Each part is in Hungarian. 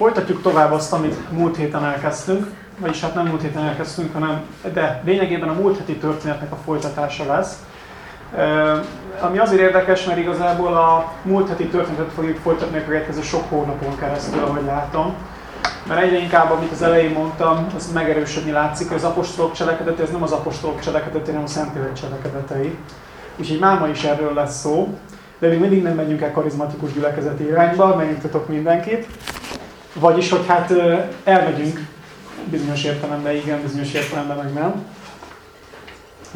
Folytatjuk tovább azt, amit múlt héten elkezdtünk, vagyis hát nem múlt héten elkezdtünk, hanem de lényegében a múlt heti történetnek a folytatása lesz. Ami azért érdekes, mert igazából a múlt heti történetet fogjuk folytatni a következő sok hónapon keresztül, ahogy látom. Mert egyre inkább, amit az elején mondtam, az megerősödni látszik, hogy az apostolok cselekedete, ez nem az apostolok cselekedete, hanem a Szentlélek cselekedetei. Úgyhogy máma is erről lesz szó, de még mindig nem megyünk el karizmatikus gyülekezeti irányba, megnyugtatok mindenkit. Vagyis, hogy hát elmegyünk bizonyos értelemben igen, bizonyos értelemben meg nem.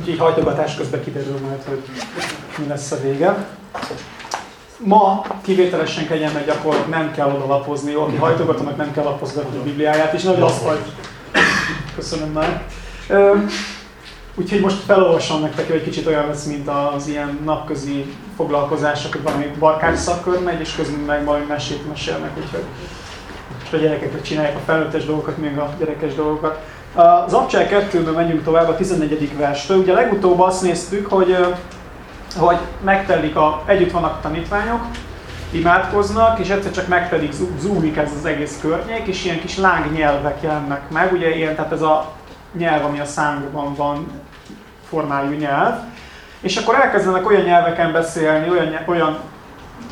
Úgyhogy hajtogatás közben kiderül majd, hogy mi lesz a vége. Ma kivételesen kegyelmet gyakorlok, nem kell oda lapozni, aki hajtogatónak nem kell lapozgatni a Bibliáját, és nagy azt vagy. Köszönöm már. Úgyhogy most felolvasom nektek, hogy egy kicsit olyan lesz, mint az ilyen napközi foglalkozások, hogy valami barkács szakkör megy, és közben meg majd mesét mesélnek, úgyhogy a gyerekek csinálják a felnőttes dolgokat, még a gyerekes dolgokat. Az Abcsel 2-ből megyünk tovább a 14. verstől. Ugye legutóbb azt néztük, hogy, hogy megtelik, a, együtt vannak a tanítványok, imádkoznak, és egyszer csak megtelik, zúlik ez az egész környék, és ilyen kis lángnyelvek jelennek meg. Ugye ilyen, tehát ez a nyelv, ami a szánkban van formájú nyelv. És akkor elkezdenek olyan nyelveken beszélni, olyan, olyan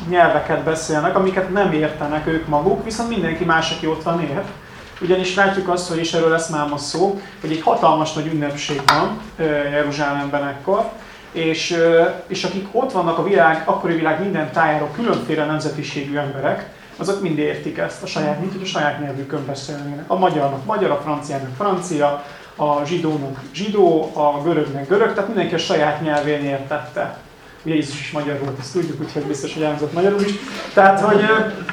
nyelveket beszélnek, amiket nem értenek ők maguk, viszont mindenki más, aki ott van ért. Ugyanis látjuk azt, hogy is erről lesz már ma szó, hogy egy hatalmas nagy ünnepség van Jeruzsálemben ekkor, és, és akik ott vannak a világ, akkori világ minden tájáról különféle nemzetiségű emberek, azok mind értik ezt a saját, mint hogy a saját nyelvükön beszélnének. A magyarnak magyar, a franciának francia, a zsidónak zsidó, a görögnek görög, tehát mindenki a saját nyelvén értette. Ugye Jézus is magyar volt, ezt tudjuk, úgyhogy biztos, hogy elhangzott magyarul is. Tehát, hogy,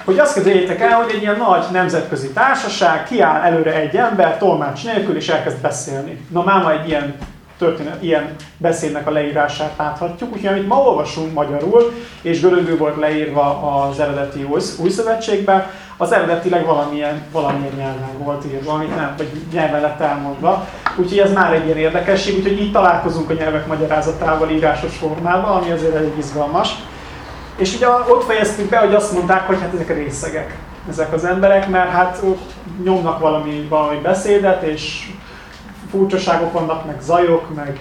hogy azt képzeljétek el, hogy egy ilyen nagy nemzetközi társaság kiáll előre egy ember, tolmács nélkül, és elkezd beszélni. Na máma egy ilyen történet, ilyen beszédnek a leírását láthatjuk. Úgyhogy amit ma olvasunk magyarul, és görögül volt leírva az eredeti új, új szövetségben, az eredetileg valamilyen, valamilyen nyelven volt írva, amit nem, vagy nyelven lett elmondva. Úgyhogy ez már egy ilyen érdekesség, úgyhogy így találkozunk a nyelvek magyarázatával írásos formában, ami azért elég izgalmas. És ugye ott fejeztük be, hogy azt mondták, hogy hát ezek részegek, ezek az emberek, mert hát nyomnak valami, valami beszédet, és furcsaságok vannak, meg zajok, meg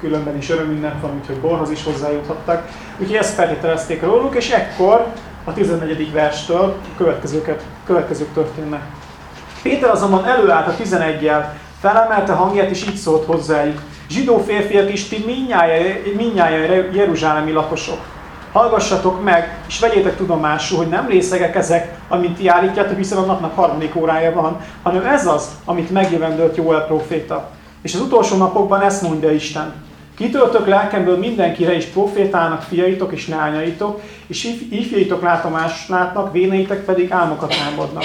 különben is örömünnep van, úgyhogy borhoz is hozzájuthattak. Úgyhogy ezt feltételezték róluk, és ekkor a 14. verstől következőket, következők történnek. Péter azonban előállt a 11-jel, felemelte hangját, és így szólt hozzájuk. Zsidó férfiak is, ti minnyáján jeruzsálemi lakosok. Hallgassatok meg, és vegyétek tudomásul, hogy nem részegek ezek, amint ti állítjátok, hiszen a napnak harmadik órája van, hanem ez az, amit megjövendőlt Jóel proféta. És az utolsó napokban ezt mondja Isten. Kitöltök lelkemből mindenkire, és profétálnak fiaitok és lányaitok, és ifjaitok látomás látnak, véneitek pedig álmokat álmodnak.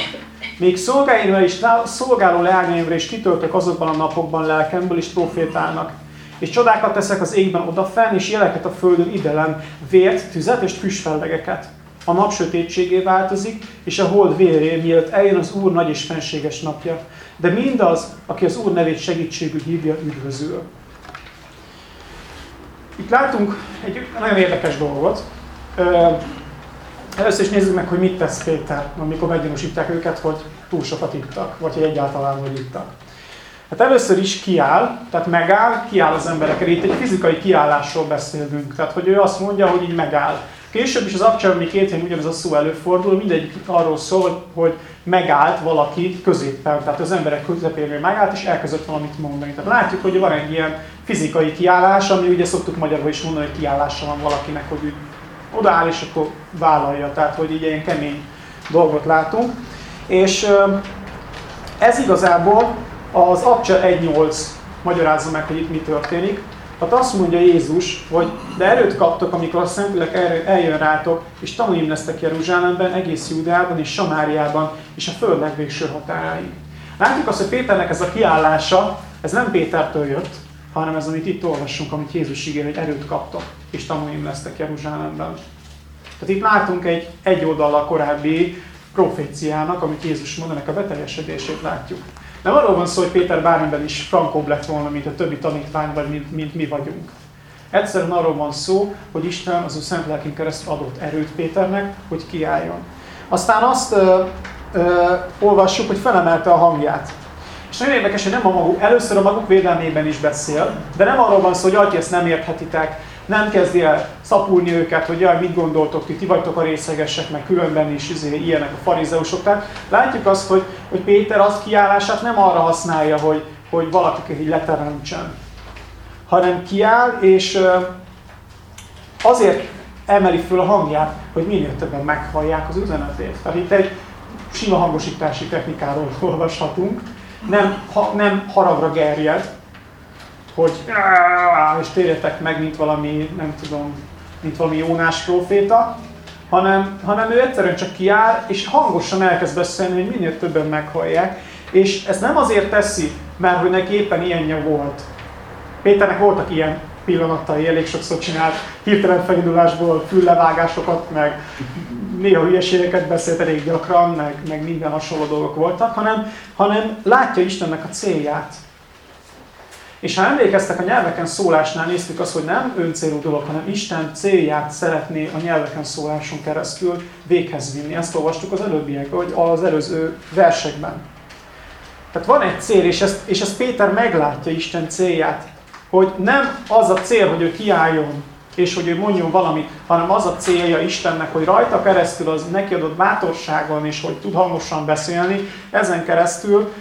Még szolgáimra is, szolgáló leányaimra is kitöltök azokban a napokban lelkemből, és profétálnak. És csodákat teszek az égben odafenn, és jeleket a földön idelen, vért, tüzet és füstfellegeket. A nap sötétségé változik, és a hold véré, mielőtt eljön az Úr nagy és fenséges napja. De mindaz, aki az Úr nevét segítségű hívja, üdvözül. Itt látunk egy nagyon érdekes dolgot. Először is nézzük meg, hogy mit tesz Péter, amikor meggyanúsítják őket, hogy túl sokat ittak, vagy hogy egyáltalán hogy ittak. Hát először is kiáll, tehát megáll, kiáll az emberekre. Itt egy fizikai kiállásról beszélünk. Tehát, hogy ő azt mondja, hogy így megáll. Később is az Abcsában két helyen ugyanaz a szó előfordul, mindegyik arról szól, hogy, hogy megállt valaki középen, tehát az emberek közepén megállt, és elkezdett valamit mondani. Tehát látjuk, hogy van egy ilyen fizikai kiállás, ami ugye szoktuk magyarul is mondani, hogy kiállása van valakinek, hogy odaáll és akkor vállalja, tehát hogy így ilyen kemény dolgot látunk. És ez igazából az Abcsa 1.8 magyarázza meg, hogy itt mi történik. Hát azt mondja Jézus, hogy de erőt kaptok, amikor a Szentlélek eljön rátok, és tanulnim lesztek Jeruzsálemben, egész Júdeában és Samáriában, és a föld legvégső határáig. Látjuk azt, hogy Péternek ez a kiállása, ez nem Pétertől jött, hanem ez, amit itt olvassunk, amit Jézus ígér, hogy erőt kaptok, és tanulnim lesztek Jeruzsálemben. Tehát itt látunk egy egy oldalra korábbi proféciának, amit Jézus mond, ennek a beteljesedését látjuk. Nem arról van szó, hogy Péter bármiben is frankóbb lett volna, mint a többi tanítvány, vagy mint, mint mi vagyunk. Egyszerűen arról van szó, hogy Isten az ő szent lelkén keresztül adott erőt Péternek, hogy kiálljon. Aztán azt ö, olvassuk, hogy felemelte a hangját. És nagyon érdekes, hogy nem a maguk, először a maguk védelmében is beszél, de nem arról van szó, hogy Atya, ezt nem érthetitek, nem kezdi el szapulni őket, hogy jaj, mit gondoltok ti, ti vagytok a részegesek, meg különben is izé, ilyenek a farizeusok. Tehát látjuk azt, hogy, hogy Péter az kiállását nem arra használja, hogy, hogy valakit így leteremtsen, hanem kiáll, és azért emeli föl a hangját, hogy minél többen meghallják az üzenetét. Tehát itt egy sima hangosítási technikáról olvashatunk, nem, ha, nem haragra gerjed, hogy és térjetek meg, mint valami, nem tudom, mint valami Jónás proféta, hanem, hanem ő egyszerűen csak kiáll, és hangosan elkezd beszélni, hogy minél többen meghallják. És ezt nem azért teszi, mert hogy neki éppen ilyenje volt. Péternek voltak ilyen pillanatai, elég sokszor csinált hirtelen felindulásból füllevágásokat, meg néha hülyeségeket beszélt elég gyakran, meg, meg minden hasonló dolgok voltak, hanem, hanem látja Istennek a célját. És ha emlékeztek a nyelveken szólásnál, néztük azt, hogy nem öncélú dolog, hanem Isten célját szeretné a nyelveken szóláson keresztül véghez vinni. Ezt olvastuk az előbbiekben, vagy az előző versekben. Tehát van egy cél, és ezt, és ezt Péter meglátja Isten célját, hogy nem az a cél, hogy ő kiálljon, és hogy ő mondjon valamit, hanem az a célja Istennek, hogy rajta keresztül az neki adott bátorságon, és hogy tud hangosan beszélni, ezen keresztül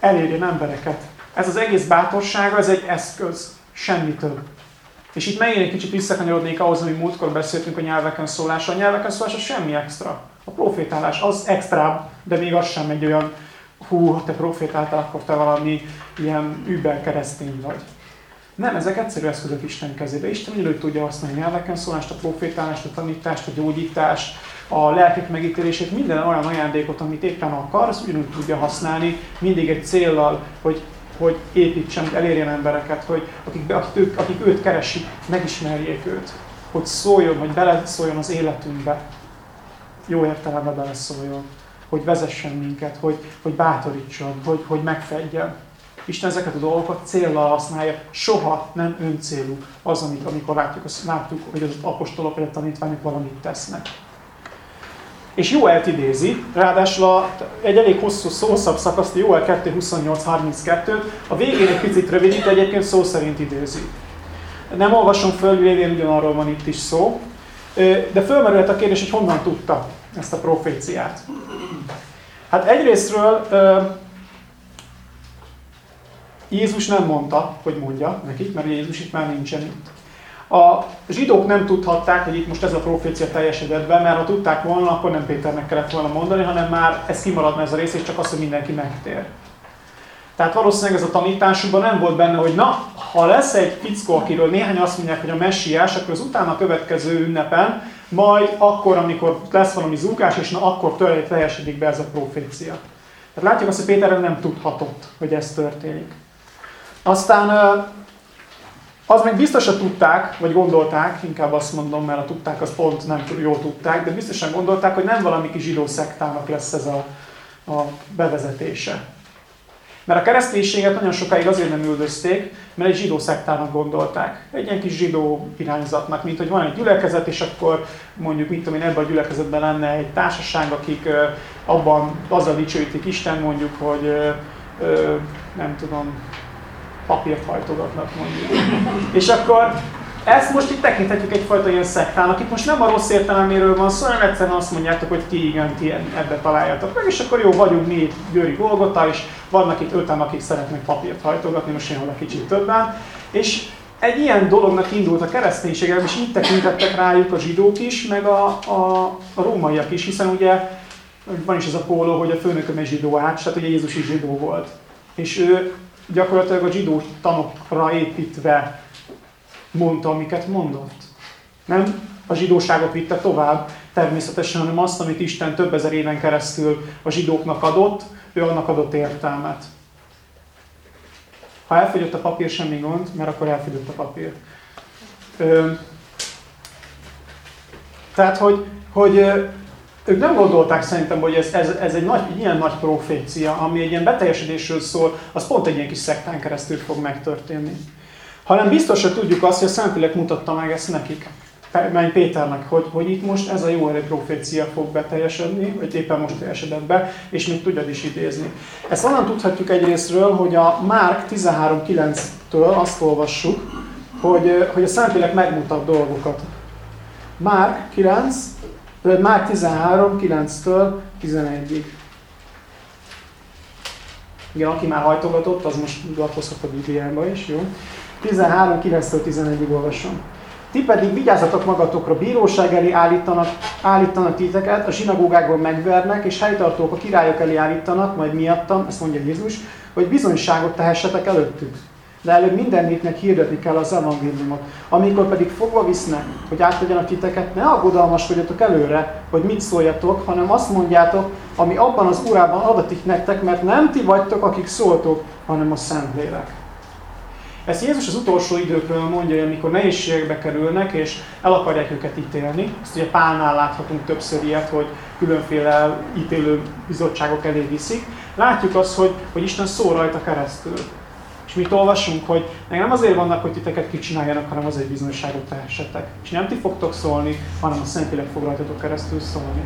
elérjen embereket. Ez az egész bátorsága, ez egy eszköz, semmi több. És itt megint egy kicsit visszakanyarodnék ahhoz, amit múltkor beszéltünk a nyelveken szólása. A nyelveken szólása semmi extra. A profétálás az extra, de még az sem egy olyan, hú, ha te profétáltál, akkor te valami ilyen über keresztény vagy. Nem, ezek egyszerű eszközök Isten kezébe. Isten ugyanúgy tudja használni a nyelveken szólást, a profétálást, a tanítást, a gyógyítást, a lelkek megítélését, minden olyan ajándékot, amit éppen akar, azt ugyanúgy tudja használni, mindig egy céllal, hogy hogy építsen, elérjen embereket, hogy akik, akik, ők, akik őt keresik, megismerjék őt. Hogy szóljon, hogy beleszóljon az életünkbe. Jó értelemben beleszóljon. Hogy vezessen minket, hogy, hogy bátorítson, hogy, hogy megfedjen. Isten ezeket a dolgokat célra használja, soha nem öncélú az, amit, amikor látjuk, azt látjuk, hogy az apostolok vagy a tanítványok valamit tesznek. És Joelt idézi, ráadásul a, egy elég hosszú, hosszabb szakaszt, Joel 2, 28, 32 a végén egy picit rövidít, egyébként szó szerint idézi. Nem olvasom föl, lévén ugyanarról van itt is szó, de fölmerült a kérdés, hogy honnan tudta ezt a proféciát. Hát egyrésztről Jézus nem mondta, hogy mondja nekik, mert Jézus itt már nincsen itt. A zsidók nem tudhatták, hogy itt most ez a profécia teljesedett be, mert ha tudták volna, akkor nem Péternek kellett volna mondani, hanem már ez kimaradna ez a rész, és csak az, hogy mindenki megtér. Tehát valószínűleg ez a tanításukban nem volt benne, hogy na, ha lesz egy fickó, akiről néhány azt mondják, hogy a messiás, akkor az utána következő ünnepen, majd akkor, amikor lesz valami zúgás, és na akkor teljesedik be ez a profécia. Tehát látjuk azt, hogy Péter nem tudhatott, hogy ez történik. Aztán az még biztosan tudták, vagy gondolták, inkább azt mondom, mert a tudták, az pont nem jól tudták, de biztosan gondolták, hogy nem valami kis zsidó szektának lesz ez a, a bevezetése. Mert a kereszténységet nagyon sokáig azért nem üldözték, mert egy zsidó szektának gondolták. Egy ilyen kis zsidó irányzatnak, mint hogy van egy gyülekezet, és akkor mondjuk, mit tudom én, ebben a gyülekezetben lenne egy társaság, akik abban azzal dicsőítik Isten, mondjuk, hogy nem tudom, papírt hajtogatnak mondjuk. És akkor ezt most itt tekinthetjük egyfajta ilyen szektának. Itt most nem a rossz értelméről van szó, hanem egyszerűen azt mondjátok, hogy ti igen, ti ebbe találjátok meg, és akkor jó, vagyunk mi Győri Golgota, és vannak itt öten, akik szeretnek papírt hajtogatni, most én egy kicsit többen. És egy ilyen dolognak indult a kereszténység, és így tekintettek rájuk a zsidók is, meg a, a, a rómaiak is, hiszen ugye van is ez a póló, hogy a főnököm egy zsidó ács, tehát ugye Jézus is zsidó volt. És ő gyakorlatilag a zsidó tanokra építve mondta, amiket mondott. Nem a zsidóságot vitte tovább, természetesen, hanem azt, amit Isten több ezer éven keresztül a zsidóknak adott, ő annak adott értelmet. Ha elfogyott a papír, semmi gond, mert akkor elfogyott a papír. Ö, tehát, hogy, hogy ők nem gondolták szerintem, hogy ez, ez, ez egy, nagy, ilyen nagy profécia, ami egy ilyen beteljesedésről szól, az pont egy ilyen kis szektán keresztül fog megtörténni. Hanem biztos, hogy tudjuk azt, hogy a Szentlélek mutatta meg ezt nekik. menj Péternek, hogy, hogy itt most ez a jó erő profécia fog beteljesedni, vagy éppen most teljesedett be, és még tudjad is idézni. Ezt onnan tudhatjuk egyrésztről, hogy a Márk 13.9-től azt olvassuk, hogy, hogy a Szentlélek megmutat dolgokat. Márk 9, Márk 13, 9-től 11-ig. Igen, aki már hajtogatott, az most lapozhat a Bibliába is, jó? 13, 9-től 11-ig olvasom. Ti pedig vigyázzatok magatokra, bíróság elé állítanak, állítanak titeket, a zsinagógákban megvernek, és helytartók a királyok elé állítanak, majd miattam, ezt mondja Jézus, hogy bizonyságot tehessetek előttük. De előbb minden népnek hirdetni kell az evangéliumot. Amikor pedig fogva visznek, hogy átadjanak titeket, ne aggodalmaskodjatok előre, hogy mit szóljatok, hanem azt mondjátok, ami abban az órában adatik nektek, mert nem ti vagytok, akik szóltok, hanem a Szentlélek. Ezt Jézus az utolsó időkről mondja, amikor nehézségekbe kerülnek, és el akarják őket ítélni. Ezt ugye Pálnál láthatunk többször ilyet, hogy különféle ítélő bizottságok elé viszik. Látjuk azt, hogy, hogy Isten szól rajta keresztül. Mit olvasunk, hogy nem azért vannak, hogy titeket kicsináljanak, hanem azért bizonyságot tehessetek. És nem ti fogtok szólni, hanem a Szentlélek fog rajtatok keresztül szólni.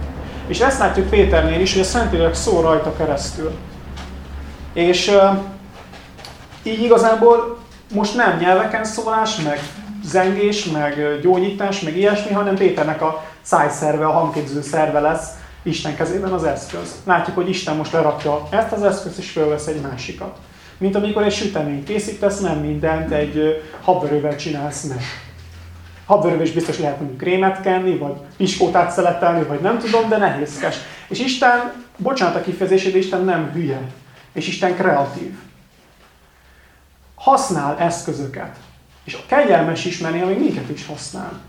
És ezt látjuk Péternél is, hogy a Szentlélek szól rajta keresztül. És uh, így igazából most nem nyelveken szólás, meg zengés, meg gyógyítás, meg ilyesmi, hanem Péternek a szájszerve, a hangképző szerve lesz Isten kezében az eszköz. Látjuk, hogy Isten most lerakja ezt az eszközt, és fölvesz egy másikat. Mint amikor egy süteményt készítesz, nem mindent egy habverővel csinálsz meg. Habverővel is biztos lehet mondjuk krémet kenni, vagy piskótát szeletelni, vagy nem tudom, de nehézkes. És Isten, bocsánat a kifejezését, Isten nem hülye. És Isten kreatív használ eszközöket. És a kegyelmes ismeri, ami minket is használ.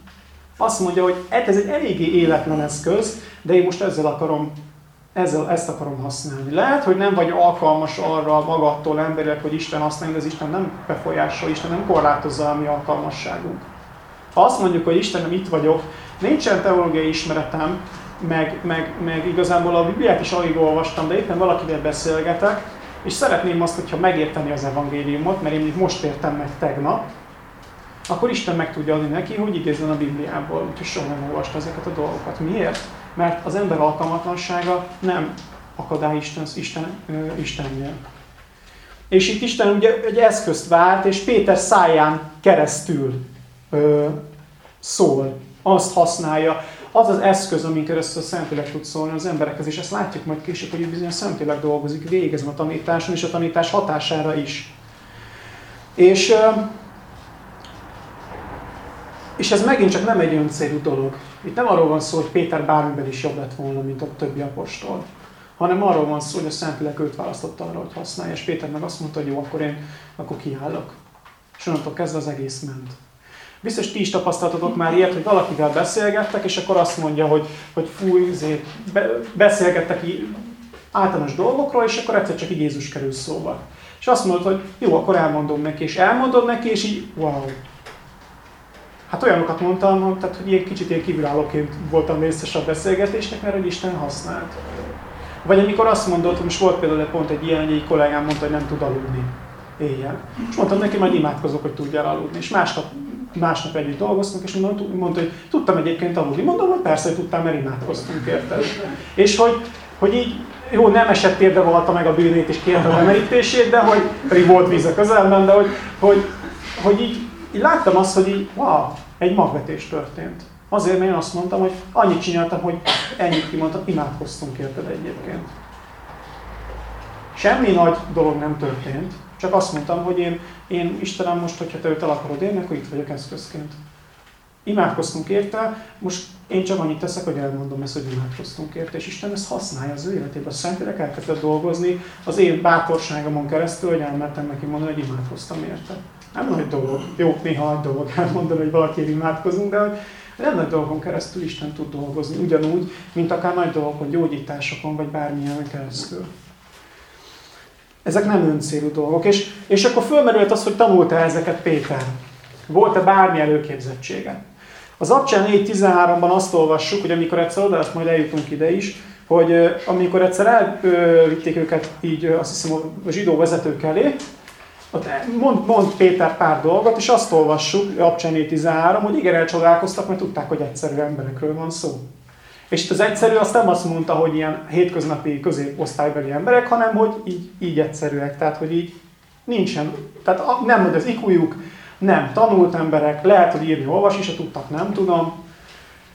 Azt mondja, hogy ez egy eléggé életlen eszköz, de én most ezzel akarom, ezzel ezt akarom használni. Lehet, hogy nem vagy alkalmas arra magadtól emberek, hogy Isten használja, de az Isten nem befolyásol, Isten nem korlátozza a mi alkalmasságunk. Ha azt mondjuk, hogy Istenem, itt vagyok, nincsen teológiai ismeretem, meg, meg, meg igazából a Bibliát is alig olvastam, de éppen valakivel beszélgetek, és szeretném azt, hogyha megérteni az evangéliumot, mert én most értem meg tegnap, akkor Isten meg tudja adni neki, hogy idézzen a Bibliából, úgyhogy soha nem olvasta ezeket a dolgokat. Miért? Mert az ember alkalmatlansága nem akadály Isten, Isten, Istennél. És itt Isten ugye egy eszközt vált, és Péter száján keresztül ö, szól, azt használja az az eszköz, amin keresztül a Szentlélek tud szólni az emberekhez, és ezt látjuk majd később, hogy bizony a Szentlélek dolgozik végezem a tanításon és a tanítás hatására is. És, és ez megint csak nem egy öncélú dolog. Itt nem arról van szó, hogy Péter bármiben is jobb lett volna, mint a többi apostol, hanem arról van szó, hogy a Szentlélek őt választotta arra, hogy használja, és Péter meg azt mondta, hogy jó, akkor én akkor kiállok. És onnantól kezdve az egész ment. Biztos ti is tapasztaltatok már ilyet, hogy valakivel beszélgettek, és akkor azt mondja, hogy, hogy fúj, azért be, beszélgettek általános dolgokról, és akkor egyszer csak így Jézus kerül szóba. És azt mondod, hogy jó, akkor elmondom neki, és elmondod neki, és így, wow. Hát olyanokat mondtam, tehát, hogy ilyen kicsit ilyen kívülállóként voltam részes a beszélgetésnek, mert hogy Isten használt. Vagy amikor azt mondod, hogy most volt például pont egy ilyen, egy kollégám mondta, hogy nem tud aludni éjjel. És mondtam neki, majd imádkozok, hogy tudjál aludni. És másnap másnap együtt dolgoztunk, és mondta, hogy tudtam egyébként aludni. Mondom, hogy persze, hogy tudtam, mert imádkoztunk, érted? És hogy, hogy így, jó, nem esett térde volta meg a bűnét és kérte a merítését, de hogy pedig volt víz a közelben, de hogy, hogy, hogy így, így láttam azt, hogy így, wow, egy magvetés történt. Azért, mert én azt mondtam, hogy annyit csináltam, hogy ennyit kimondtam, imádkoztunk érted egyébként. Semmi nagy dolog nem történt, csak azt mondtam, hogy én, én Istenem most, hogyha te őt el akarod érni, akkor itt vagyok eszközként. Imádkoztunk érte, most én csak annyit teszek, hogy elmondom ezt, hogy imádkoztunk érte, és Isten ezt használja az ő életében. A Szentlélek elkezdett dolgozni az én bátorságomon keresztül, hogy elmertem neki mondani, hogy imádkoztam érte. Nem nagy dolog. Jó, néha nagy dolog elmondani, hogy valaki imádkozunk, de nem nagy dolgon keresztül Isten tud dolgozni, ugyanúgy, mint akár nagy dolgokon, gyógyításokon, vagy bármilyen keresztül. Ezek nem öncélú dolgok. És, és akkor fölmerült az, hogy tanulta ezeket Péter. Volt-e bármi előképzettsége? Az Abcsán 4.13-ban azt olvassuk, hogy amikor egyszer oda, azt majd eljutunk ide is, hogy amikor egyszer elvitték őket így azt hiszem a zsidó vezetők elé, mond, mond Péter pár dolgot, és azt olvassuk, Abcsené 13, hogy igen, elcsodálkoztak, mert tudták, hogy egyszerű emberekről van szó. És itt az egyszerű azt nem azt mondta, hogy ilyen hétköznapi középosztálybeli emberek, hanem hogy így, így egyszerűek. Tehát, hogy így nincsen, tehát nem, hogy az ikujuk, nem tanult emberek, lehet, hogy írni, olvasni se tudtak, nem tudom.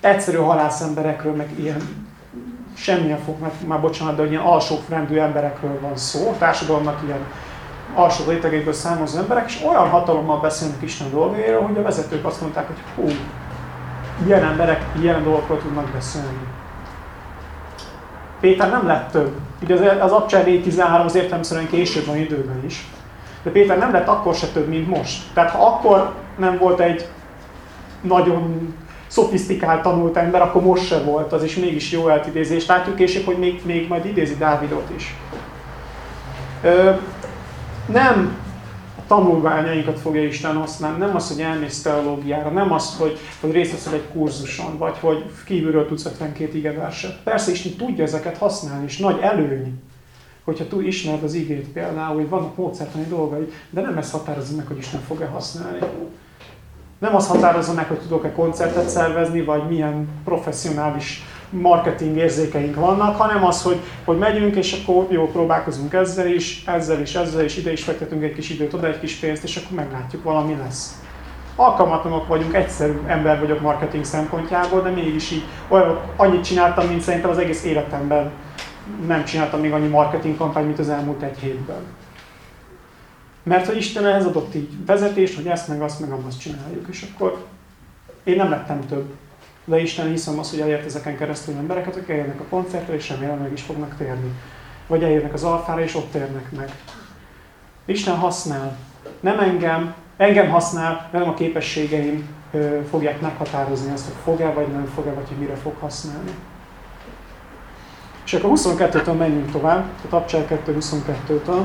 Egyszerű halászemberekről, meg ilyen semmilyen fog, mert már bocsánat, de ilyen alsóbrendű emberekről van szó, társadalomnak ilyen alsó rétegekből származó emberek, és olyan hatalommal beszélnek Isten dolgairól, hogy a vezetők azt mondták, hogy hú, ilyen emberek ilyen dolgokról tudnak beszélni. Péter nem lett több. Ugye az, az Abcsár 13 az értelemszerűen később van időben is. De Péter nem lett akkor se több, mint most. Tehát ha akkor nem volt egy nagyon szofisztikált tanult ember, akkor most se volt, az is mégis jó eltidézés. Látjuk később, hogy még, még majd idézi Dávidot is. Nem a tanulmányainkat fogja Isten használni, nem az, hogy elmész teológiára, nem az, hogy, hogy részt veszel egy kurzuson, vagy hogy kívülről tudsz 52 igeverset. Persze Isten tudja ezeket használni, és nagy előny, hogyha túl ismered az igét például, hogy vannak módszertani dolgai, de nem ez határozza meg, hogy Isten fog-e használni. Nem az határozza meg, hogy tudok-e koncertet szervezni, vagy milyen professzionális marketing érzékeink vannak, hanem az, hogy, hogy megyünk, és akkor jó, próbálkozunk ezzel is, ezzel is, ezzel is, ide is fektetünk egy kis időt, oda egy kis pénzt, és akkor meglátjuk, valami lesz. Alkalmatlanok vagyunk, egyszerű ember vagyok marketing szempontjából, de mégis így olyan, annyit csináltam, mint szerintem az egész életemben nem csináltam még annyi marketing kampányt, mint az elmúlt egy hétben. Mert hogy Isten ehhez adott így vezetést, hogy ezt meg azt meg azt csináljuk, és akkor én nem lettem több. De Isten hiszem azt, hogy elért ezeken keresztül embereket, akik eljönnek a koncertre, és remélem meg is fognak térni. Vagy eljönnek az alfára, és ott térnek meg. Isten használ. Nem engem, engem használ, de nem a képességeim ö, fogják meghatározni azt, hogy fog-e, vagy nem fog-e, vagy hogy mire fog használni. És akkor 22-től menjünk tovább, a Tapcsel 2.22-től.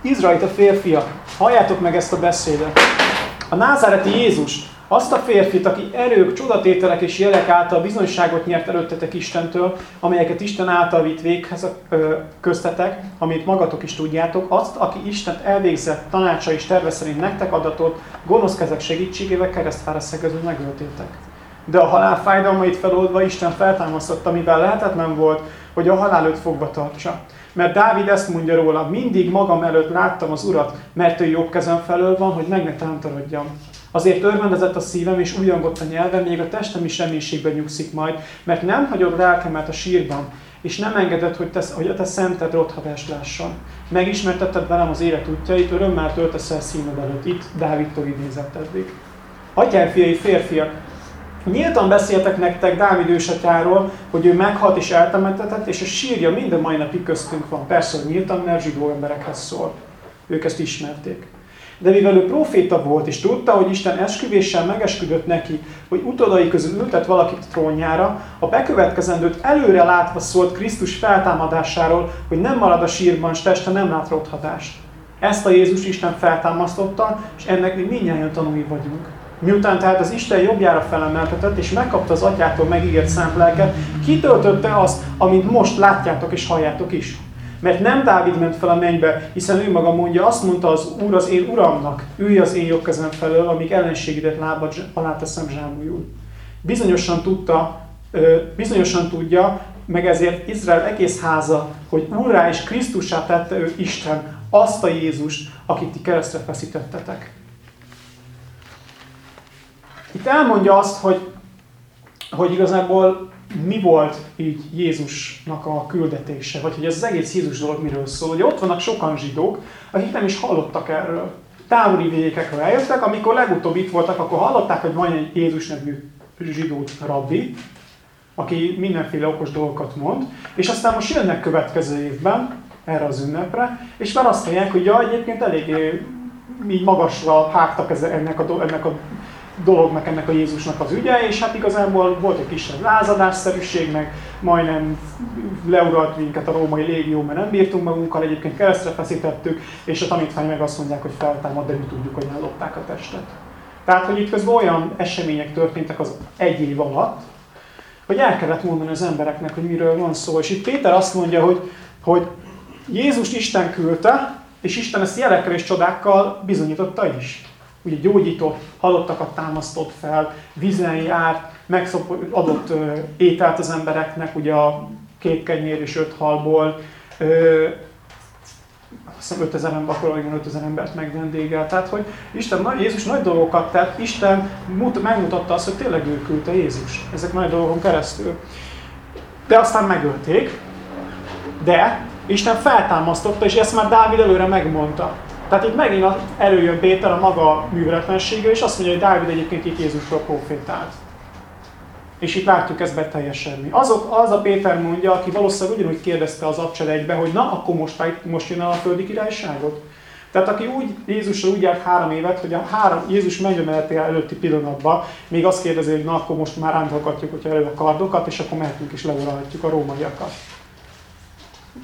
Izraelita férfiak, halljátok meg ezt a beszédet. A názáreti Jézus, azt a férfit, aki erők, csodatételek és jelek által bizonyságot nyert előttetek Istentől, amelyeket Isten által vitt véghez köztetek, amit magatok is tudjátok, azt, aki Istent elvégzett tanácsa és terve szerint nektek adatot, gonosz kezek segítségével keresztfára szegező megöltétek. De a halál fájdalmait feloldva Isten feltámasztotta, mivel lehetetlen volt, hogy a halál őt fogva tartsa. Mert Dávid ezt mondja róla, mindig magam előtt láttam az Urat, mert ő jobb kezem felől van, hogy meg ne. Azért örvendezett a szívem, és újongott a nyelvem, még a testem is reménységben nyugszik majd, mert nem hagyod lelkemet a sírban, és nem engedett, hogy, te, hogy a te szented rothatást lásson. Megismertetted velem az élet útjait, örömmel töltesz el színed előtt. Itt Dávidtól idézett eddig. Atyám fiai férfiak, Nyíltan beszéltek nektek Dávid ősatyáról, hogy ő meghalt és eltemetetett, és a sírja minden mai napig köztünk van. Persze, hogy nyíltan, mert zsidó emberekhez szól. Ők ezt ismerték. De mivel ő proféta volt, és tudta, hogy Isten esküvéssel megesküdött neki, hogy utódai közül ültet valakit trónjára, a bekövetkezendőt előre látva szólt Krisztus feltámadásáról, hogy nem marad a sírban, és teste nem lát rothatást. Ezt a Jézus Isten feltámasztotta, és ennek mi mindjárt tanulni vagyunk. Miután tehát az Isten jobbjára felemeltetett, és megkapta az atyától megígért szent lelket, kitöltötte azt, amit most látjátok és halljátok is. Mert nem Dávid ment fel a mennybe, hiszen ő maga mondja, azt mondta az Úr az én Uramnak, ülj az én jobb kezem felől, amíg ellenségedet lábad alá teszem zsámújul. Bizonyosan tudta, bizonyosan tudja, meg ezért Izrael egész háza, hogy Úrrá és Krisztussá tette ő Isten, azt a Jézust, akit ti keresztre feszítettetek. Itt elmondja azt, hogy, hogy igazából mi volt így Jézusnak a küldetése, vagy hogy ez az egész Jézus dolog miről szól. Ugye ott vannak sokan zsidók, akik nem is hallottak erről. Távoli vidékekről eljöttek, amikor legutóbb itt voltak, akkor hallották, hogy van egy Jézus nevű zsidó rabbi, aki mindenféle okos dolgokat mond, és aztán most jönnek következő évben erre az ünnepre, és már azt mondják, hogy ja, egyébként eléggé így magasra hágtak ennek a, ennek a dolognak ennek a Jézusnak az ügye, és hát igazából volt egy kisebb lázadásszerűség, meg majdnem leuralt minket a római légió, mert nem bírtunk magunkkal, egyébként keresztre feszítettük, és a tanítvány meg azt mondják, hogy feltámad, de mi tudjuk, hogy ellopták a testet. Tehát, hogy itt közben olyan események történtek az egy év alatt, hogy el kellett mondani az embereknek, hogy miről van szó. És itt Péter azt mondja, hogy, hogy Jézus Isten küldte, és Isten ezt jelekkel és csodákkal bizonyította is. Ugye gyógyított, halottakat támasztott fel, vízen járt, adott ételt az embereknek, ugye a két kenyér és öt halból, azt hiszem 5000 ember, akkor igen, 5000 embert megvendégelt. Tehát, hogy Isten, Jézus nagy dolgokat tett, Isten megmutatta azt, hogy tényleg ő küldte Jézus. Ezek nagy dolgokon keresztül. De aztán megölték, de Isten feltámasztotta, és ezt már Dávid előre megmondta. Tehát itt megint előjön Péter a maga műveletlensége, és azt mondja, hogy Dávid egyébként itt Jézusról profétált. És itt látjuk ezt beteljesedni. Azok, az a Péter mondja, aki valószínűleg ugyanúgy kérdezte az abcselejbe, hogy na, akkor most, most jön el a földi királyságot. Tehát aki úgy Jézusra úgy járt három évet, hogy a három, Jézus megnyemelté előtti pillanatban, még azt kérdezi, hogy na, akkor most már rántolgatjuk, hogyha elő a kardokat, és akkor mehetünk és leuralhatjuk a rómaiakat.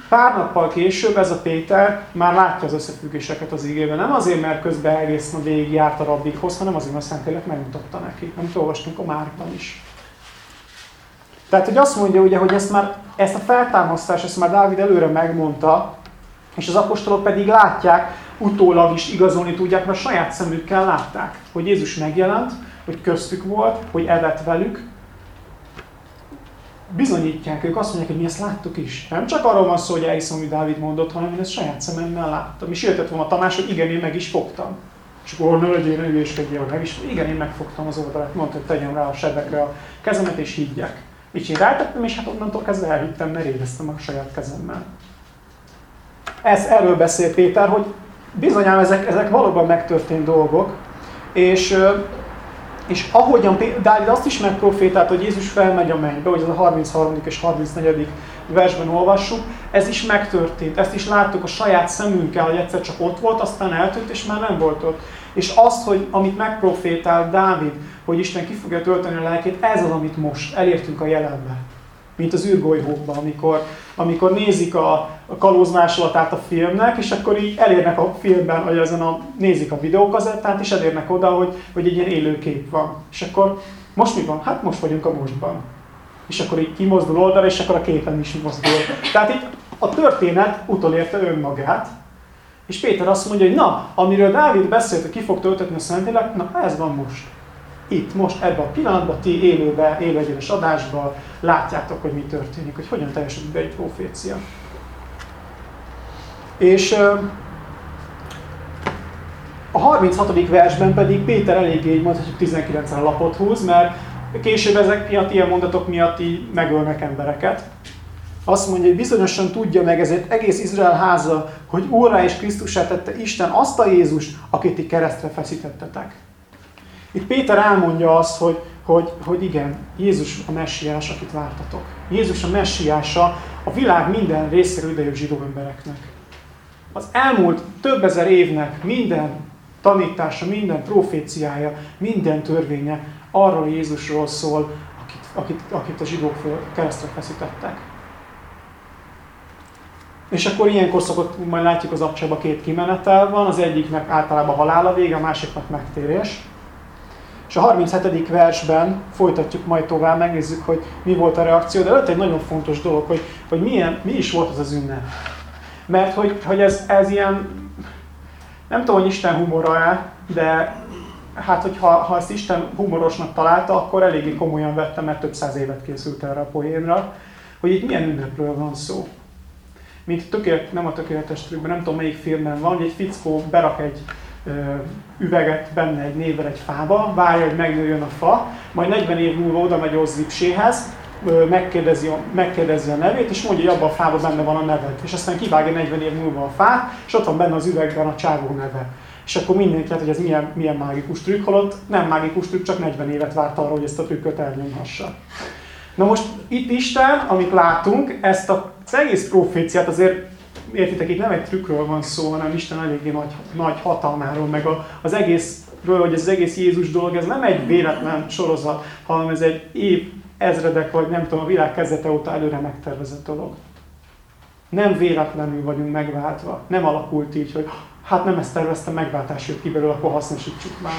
Pár nappal később ez a Péter már látja az összefüggéseket az igében. Nem azért, mert közben egész nap végig járt a rabbikhoz, hanem azért, mert a Szentlélek megmutatta neki, amit olvastunk a Márkban is. Tehát, hogy azt mondja ugye, hogy ezt, már, ezt a feltámasztást, ezt már Dávid előre megmondta, és az apostolok pedig látják, utólag is igazolni tudják, mert saját szemükkel látták, hogy Jézus megjelent, hogy köztük volt, hogy evett velük, bizonyítják, ők azt mondják, hogy mi ezt láttuk is. Nem csak arról van szó, hogy elhiszem, amit Dávid mondott, hanem én ezt saját szememmel láttam. És jöttett volna Tamás, hogy igen, én meg is fogtam. És akkor ne legyél, ne hülyéskedjél, meg is. Igen, én megfogtam az oldalát, mondta, hogy tegyem rá a sebekre a kezemet, és higgyek. Így én rátettem, és hát onnantól kezdve elhittem, mert éreztem a saját kezemmel. Ez, erről beszél Péter, hogy bizonyám ezek, ezek valóban megtörtént dolgok, és és ahogyan Dávid azt is megprofétált, hogy Jézus felmegy a mennybe, hogy ez a 33. és 34. versben olvassuk, ez is megtörtént. Ezt is láttuk a saját szemünkkel, hogy egyszer csak ott volt, aztán eltűnt, és már nem volt ott. És azt, hogy amit megprofétált Dávid, hogy Isten ki fogja tölteni a lelkét, ez az, amit most elértünk a jelenben mint az űrgolyhókban, amikor, amikor nézik a, a kalózmásolatát a filmnek, és akkor így elérnek a filmben, vagy ezen a, nézik a videókazettát, és elérnek oda, hogy, hogy egy ilyen élő kép van. És akkor most mi van? Hát most vagyunk a mostban. És akkor így kimozdul oldalra, és akkor a képen is mozdul. Tehát így a történet utolérte önmagát, és Péter azt mondja, hogy na, amiről Dávid beszélt, hogy ki fog töltetni a Szentlélek, na ez van most itt, most, ebben a pillanatban, ti élőbe, élőegyenes adásban látjátok, hogy mi történik, hogy hogyan teljesedik be egy profécia. És a 36. versben pedig Péter eléggé így mondhatjuk 19 lapot húz, mert később ezek miatt, ilyen mondatok miatt így megölnek embereket. Azt mondja, hogy bizonyosan tudja meg ezért egész Izrael háza, hogy Úrra és Krisztusá tette Isten azt a Jézus, akit ti keresztre feszítettetek. Itt Péter elmondja azt, hogy, hogy, hogy igen, Jézus a messiás, akit vártatok. Jézus a messiása a világ minden részéről idejövő zsidó embereknek. Az elmúlt több ezer évnek minden tanítása, minden proféciája, minden törvénye arról Jézusról szól, akit, akit, akit a zsidók keresztre feszítettek. És akkor ilyenkor szokott, majd látjuk az abcsában két kimenetel van, az egyiknek általában halála vége, a másiknak megtérés. És a 37. versben folytatjuk majd tovább, megnézzük, hogy mi volt a reakció, de előtt egy nagyon fontos dolog, hogy, hogy milyen, mi is volt az az ünnep. Mert hogy, hogy ez, ez ilyen, nem tudom, hogy Isten humora-e, de hát, hogyha ha ezt Isten humorosnak találta, akkor eléggé komolyan vettem, mert több száz évet készült erre a poénra, hogy itt milyen ünnepről van szó. Mint tökélet, nem a tökéletes trükkben, nem tudom melyik filmben van, hogy egy fickó berak egy üveget benne egy névvel egy fába, várja, hogy megnőjön a fa, majd 40 év múlva oda megy Ozzipséhez, megkérdezi, megkérdezi a nevét, és mondja, hogy abban a fában benne van a neved. És aztán kivágja 40 év múlva a fát, és ott van benne az üvegben a csávó neve. És akkor mindenki lehet, hogy ez milyen, milyen mágikus trükk, holott nem mágikus trükk, csak 40 évet várt arra, hogy ezt a trükköt elnyomhassa. Na most itt Isten, amit látunk, ezt a, az egész proféciát azért értitek, itt nem egy trükkről van szó, hanem Isten eléggé nagy, nagy hatalmáról, meg a, az egészről, hogy ez az egész Jézus dolog, ez nem egy véletlen sorozat, hanem ez egy év, ezredek, vagy nem tudom, a világ kezdete óta előre megtervezett dolog. Nem véletlenül vagyunk megváltva. Nem alakult így, hogy hát nem ezt terveztem, megváltás jött ki belőle, akkor hasznosítsuk már.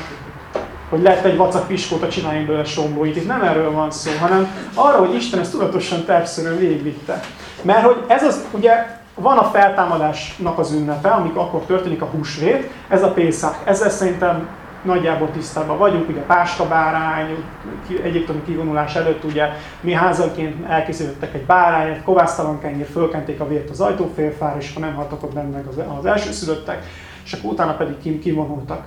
Hogy lehet egy vacak piskóta csináljunk belőle sombóit. Itt nem erről van szó, hanem arra, hogy Isten ezt tudatosan tervszerűen végigvitte. Mert hogy ez az, ugye van a feltámadásnak az ünnepe, amikor akkor történik a húsvét, ez a Pészák. Ezzel szerintem nagyjából tisztában vagyunk, ugye Páska bárány, egyiptomi kivonulás előtt ugye mi házanként elkészítettek egy bárányt, kovásztalan kenyér, fölkenték a vért az ajtófélfára, és ha nem haltak ott benne az, az elsőszülöttek, és akkor utána pedig kivonultak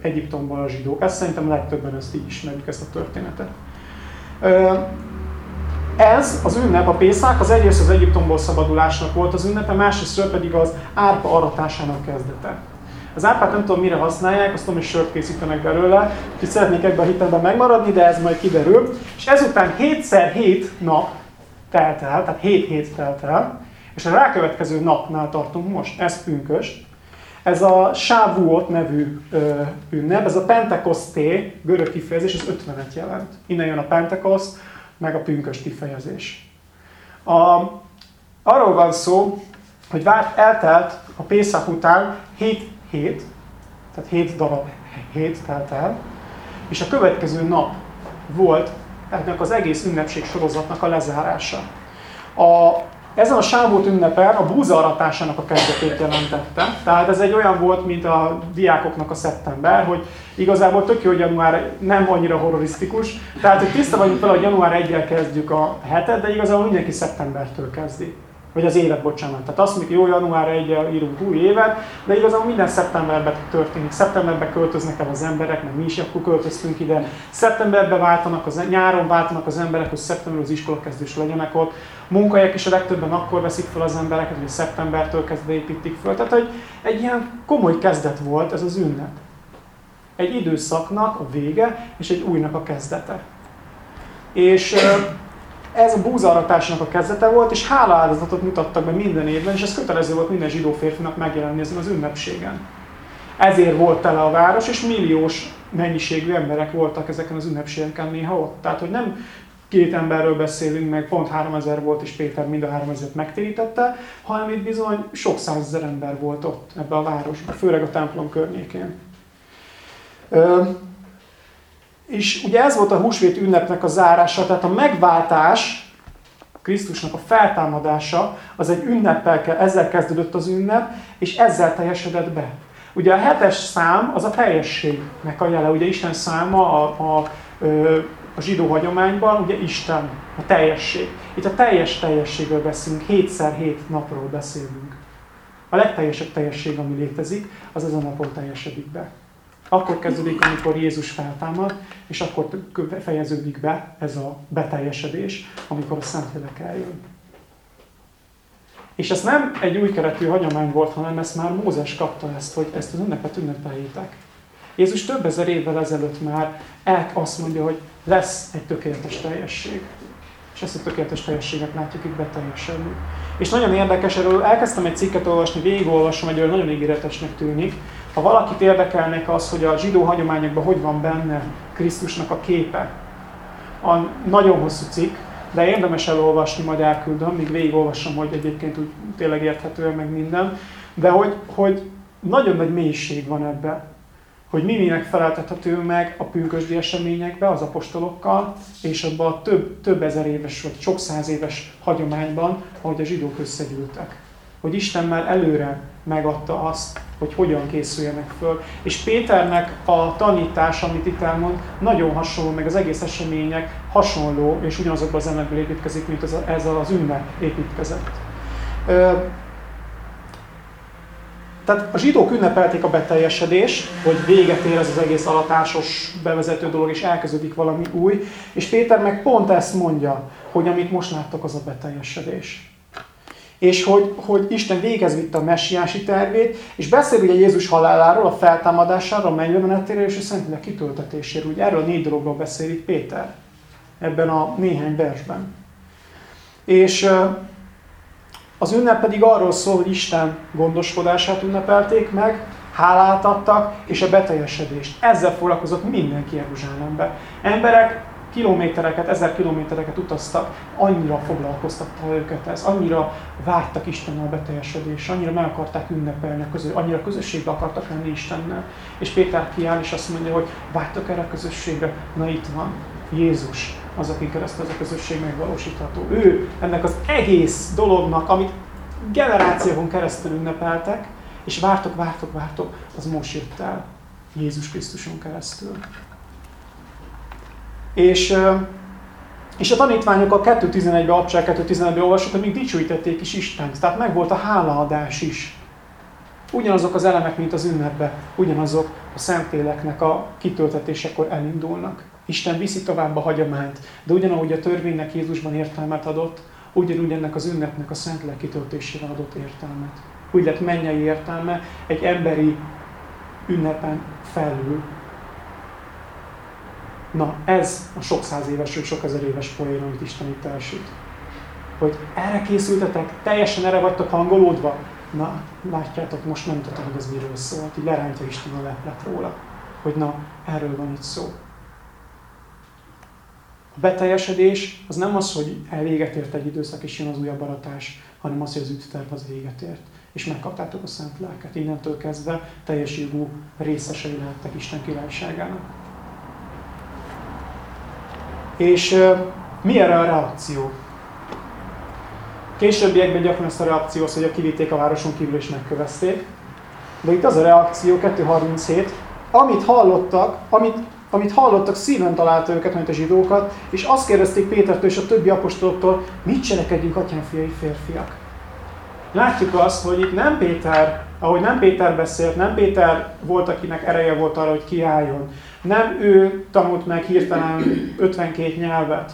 Egyiptomból a zsidók. Ezt szerintem legtöbben ezt így ismerjük, ezt a történetet. Ez az ünnep, a Pészák, az egyrészt az Egyiptomból szabadulásnak volt az ünnepe, másrészt pedig az árpa aratásának kezdete. Az árpát nem tudom mire használják, azt tudom, hogy sört készítenek belőle, úgyhogy szeretnék ebben a hitelben megmaradni, de ez majd kiderül. És ezután 7x7 nap telt el, tehát 7 hét telt el, és a rákövetkező napnál tartunk most, ez pünköst. Ez a Sávuot nevű ö, ünnep, ez a Pentekoszté, görög kifejezés, ez 50-et jelent. Innen jön a Pentekoszt, meg a pünkös kifejezés. A, arról van szó, hogy várt, eltelt a Pészak után 7 hét, tehát 7 darab hét telt el, és a következő nap volt ennek az egész ünnepség sorozatnak a lezárása. A, ezen a sávút ünnepen a búza aratásának a kezdetét jelentette. Tehát ez egy olyan volt, mint a diákoknak a szeptember, hogy igazából tök jó, hogy január nem annyira horrorisztikus. Tehát, hogy tiszta vagyunk fel, hogy január 1 kezdjük a hetet, de igazából mindenki szeptembertől kezdi. Vagy az évet, bocsánat. Tehát azt mondjuk, jó, január 1 írunk új évet, de igazából minden szeptemberben történik. Szeptemberben költöznek el az emberek, meg mi is akkor költöztünk ide. Szeptemberben váltanak, az, nyáron váltanak az emberek, hogy szeptember az iskolakezdés legyenek ott. Munkahelyek is a legtöbben akkor veszik fel az embereket, hogy szeptembertől kezdve építik föl. Tehát egy, egy ilyen komoly kezdet volt ez az ünnep. Egy időszaknak a vége, és egy újnak a kezdete. És ez a búzaratásnak a kezdete volt, és hálaáldozatot mutattak be minden évben, és ez kötelező volt minden zsidó férfinak megjelenni ezen az ünnepségen. Ezért volt tele a város, és milliós mennyiségű emberek voltak ezeken az ünnepségeken néha ott. Tehát, hogy nem két emberről beszélünk, meg pont 3000 volt, és Péter mind a 3000-et megtérítette, hanem itt bizony sok százezer ember volt ott ebbe a városban, főleg a templom környékén. És ugye ez volt a húsvét ünnepnek a zárása, tehát a megváltás, Krisztusnak a feltámadása, az egy ünnepel, ezzel kezdődött az ünnep, és ezzel teljesedett be. Ugye a hetes szám az a teljességnek a jele, ugye Isten száma a, a, a zsidó hagyományban, ugye Isten, a teljesség. Itt a teljes teljességről beszélünk, hétszer hét napról beszélünk. A legteljesebb teljesség, ami létezik, az ez a napon teljesedik be. Akkor kezdődik, amikor Jézus feltámad, és akkor fejeződik be ez a beteljesedés, amikor a Szentlélek eljön. És ez nem egy új keretű hagyomány volt, hanem ezt már Mózes kapta ezt, hogy ezt az ünnepet ünnepeljétek. Jézus több ezer évvel ezelőtt már el azt mondja, hogy lesz egy tökéletes teljesség. És ezt a tökéletes teljességet látjuk itt beteljesedni. És nagyon érdekes, erről elkezdtem egy cikket olvasni, végigolvasom, egy nagyon ígéretesnek tűnik, ha valakit érdekelnek az, hogy a zsidó hagyományokban hogy van benne Krisztusnak a képe, a nagyon hosszú cikk, de érdemes elolvasni, majd elküldöm, míg végigolvasom, hogy egyébként úgy tényleg érthető meg minden, de hogy, hogy nagyon nagy mélység van ebben, hogy mi minek feleltethető meg a pünkösdi eseményekbe az apostolokkal, és abban a több, több ezer éves, vagy sok száz éves hagyományban, ahogy a zsidók összegyűltek. Hogy Isten már előre megadta azt, hogy hogyan készüljenek föl. És Péternek a tanítás, amit itt elmond, nagyon hasonló, meg az egész események hasonló, és ugyanazokban az elemekből építkezik, mint ez, az ünnep építkezett. Tehát a zsidók ünnepelték a beteljesedés, hogy véget ér ez az egész alatásos bevezető dolog, és elkezdődik valami új. És Péter meg pont ezt mondja, hogy amit most láttok, az a beteljesedés és hogy, hogy Isten végez vitte a messiási tervét, és beszél ugye Jézus haláláról, a feltámadásáról, a mennybe menetéről és a Szentlélek kitöltetéséről. Ugye erről a négy dologról beszél itt Péter ebben a néhány versben. És az ünnep pedig arról szól, hogy Isten gondoskodását ünnepelték meg, hálát adtak, és a beteljesedést. Ezzel foglalkozott mindenki Jeruzsálembe. Emberek kilométereket, ezer kilométereket utaztak, annyira foglalkoztatta őket ez, annyira vágytak Istennel a beteljesedés, annyira meg akarták ünnepelni, annyira közösségbe akartak lenni Istennel. És Péter kiáll és azt mondja, hogy vágytok erre a közösségre, na itt van, Jézus az, aki keresztül ez a közösség megvalósítható. Ő ennek az egész dolognak, amit generációkon keresztül ünnepeltek, és vártok, vártok, vártok, az most jött el Jézus Krisztuson keresztül. És, és a tanítványok a 2.11-ben, Abság 2.11-ben olvasott, még dicsőítették is Istent. Tehát meg volt a hálaadás is. Ugyanazok az elemek, mint az ünnepbe, ugyanazok a szentéleknek a kitöltetésekor elindulnak. Isten viszi tovább a hagyományt, de ugyanúgy a törvénynek Jézusban értelmet adott, ugyanúgy ennek az ünnepnek a Szentlélek kitöltésére adott értelmet. Úgy lett mennyei értelme egy emberi ünnepen felül. Na, ez a sok száz éves, vagy sok ezer éves poén, amit Isten itt elsüt. Hogy erre készültetek, teljesen erre vagytok hangolódva. Na, látjátok, most nem tudom, hogy ez miről szólt. Így lerántja Isten a leplet róla. Hogy na, erről van itt szó. A beteljesedés az nem az, hogy elvéget ért egy időszak és jön az újabb aratás, hanem az, hogy az üdvterv az véget ért. És megkaptátok a szent lelket. Innentől kezdve teljes jogú részesei lehettek Isten királyságának. És mi erre a reakció? Későbbiekben gyakran ezt a reakció hogy kivitték a városon kívül és megkövezték. De itt az a reakció, 2.37, amit hallottak, amit amit hallottak, szíven találta őket, mint a zsidókat, és azt kérdezték Pétertől és a többi apostoloktól, mit cselekedjünk, atyán fiai férfiak. Látjuk azt, hogy itt nem Péter, ahogy nem Péter beszélt, nem Péter volt, akinek ereje volt arra, hogy kiálljon. Nem ő tanult meg hirtelen 52 nyelvet.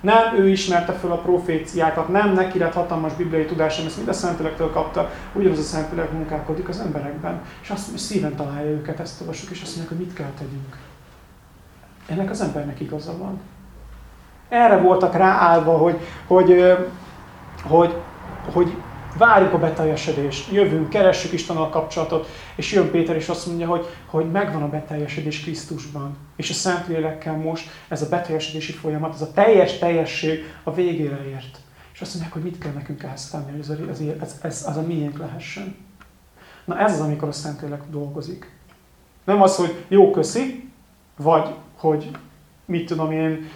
Nem ő ismerte fel a proféciákat, nem neki lett hatalmas bibliai tudása, ezt mind a Szentelektől kapta, ugyanaz a Szentlélek munkálkodik az emberekben. És azt mondja, szíven találja őket, ezt olvasjuk, és azt mondják, hogy mit kell tegyünk. Ennek az embernek igaza van. Erre voltak ráállva, hogy, hogy, hogy, hogy várjuk a beteljesedést, jövünk, keressük Istennel kapcsolatot, és jön Péter, és azt mondja, hogy, hogy megvan a beteljesedés Krisztusban. És a Szentlélekkel most ez a beteljesedési folyamat, ez a teljes teljesség a végére ért. És azt mondják, hogy mit kell nekünk ehhez tenni, hogy ez, ez, ez az a miénk lehessen. Na ez az, amikor a Szentlélek dolgozik. Nem az, hogy jó köszi, vagy hogy mit tudom én,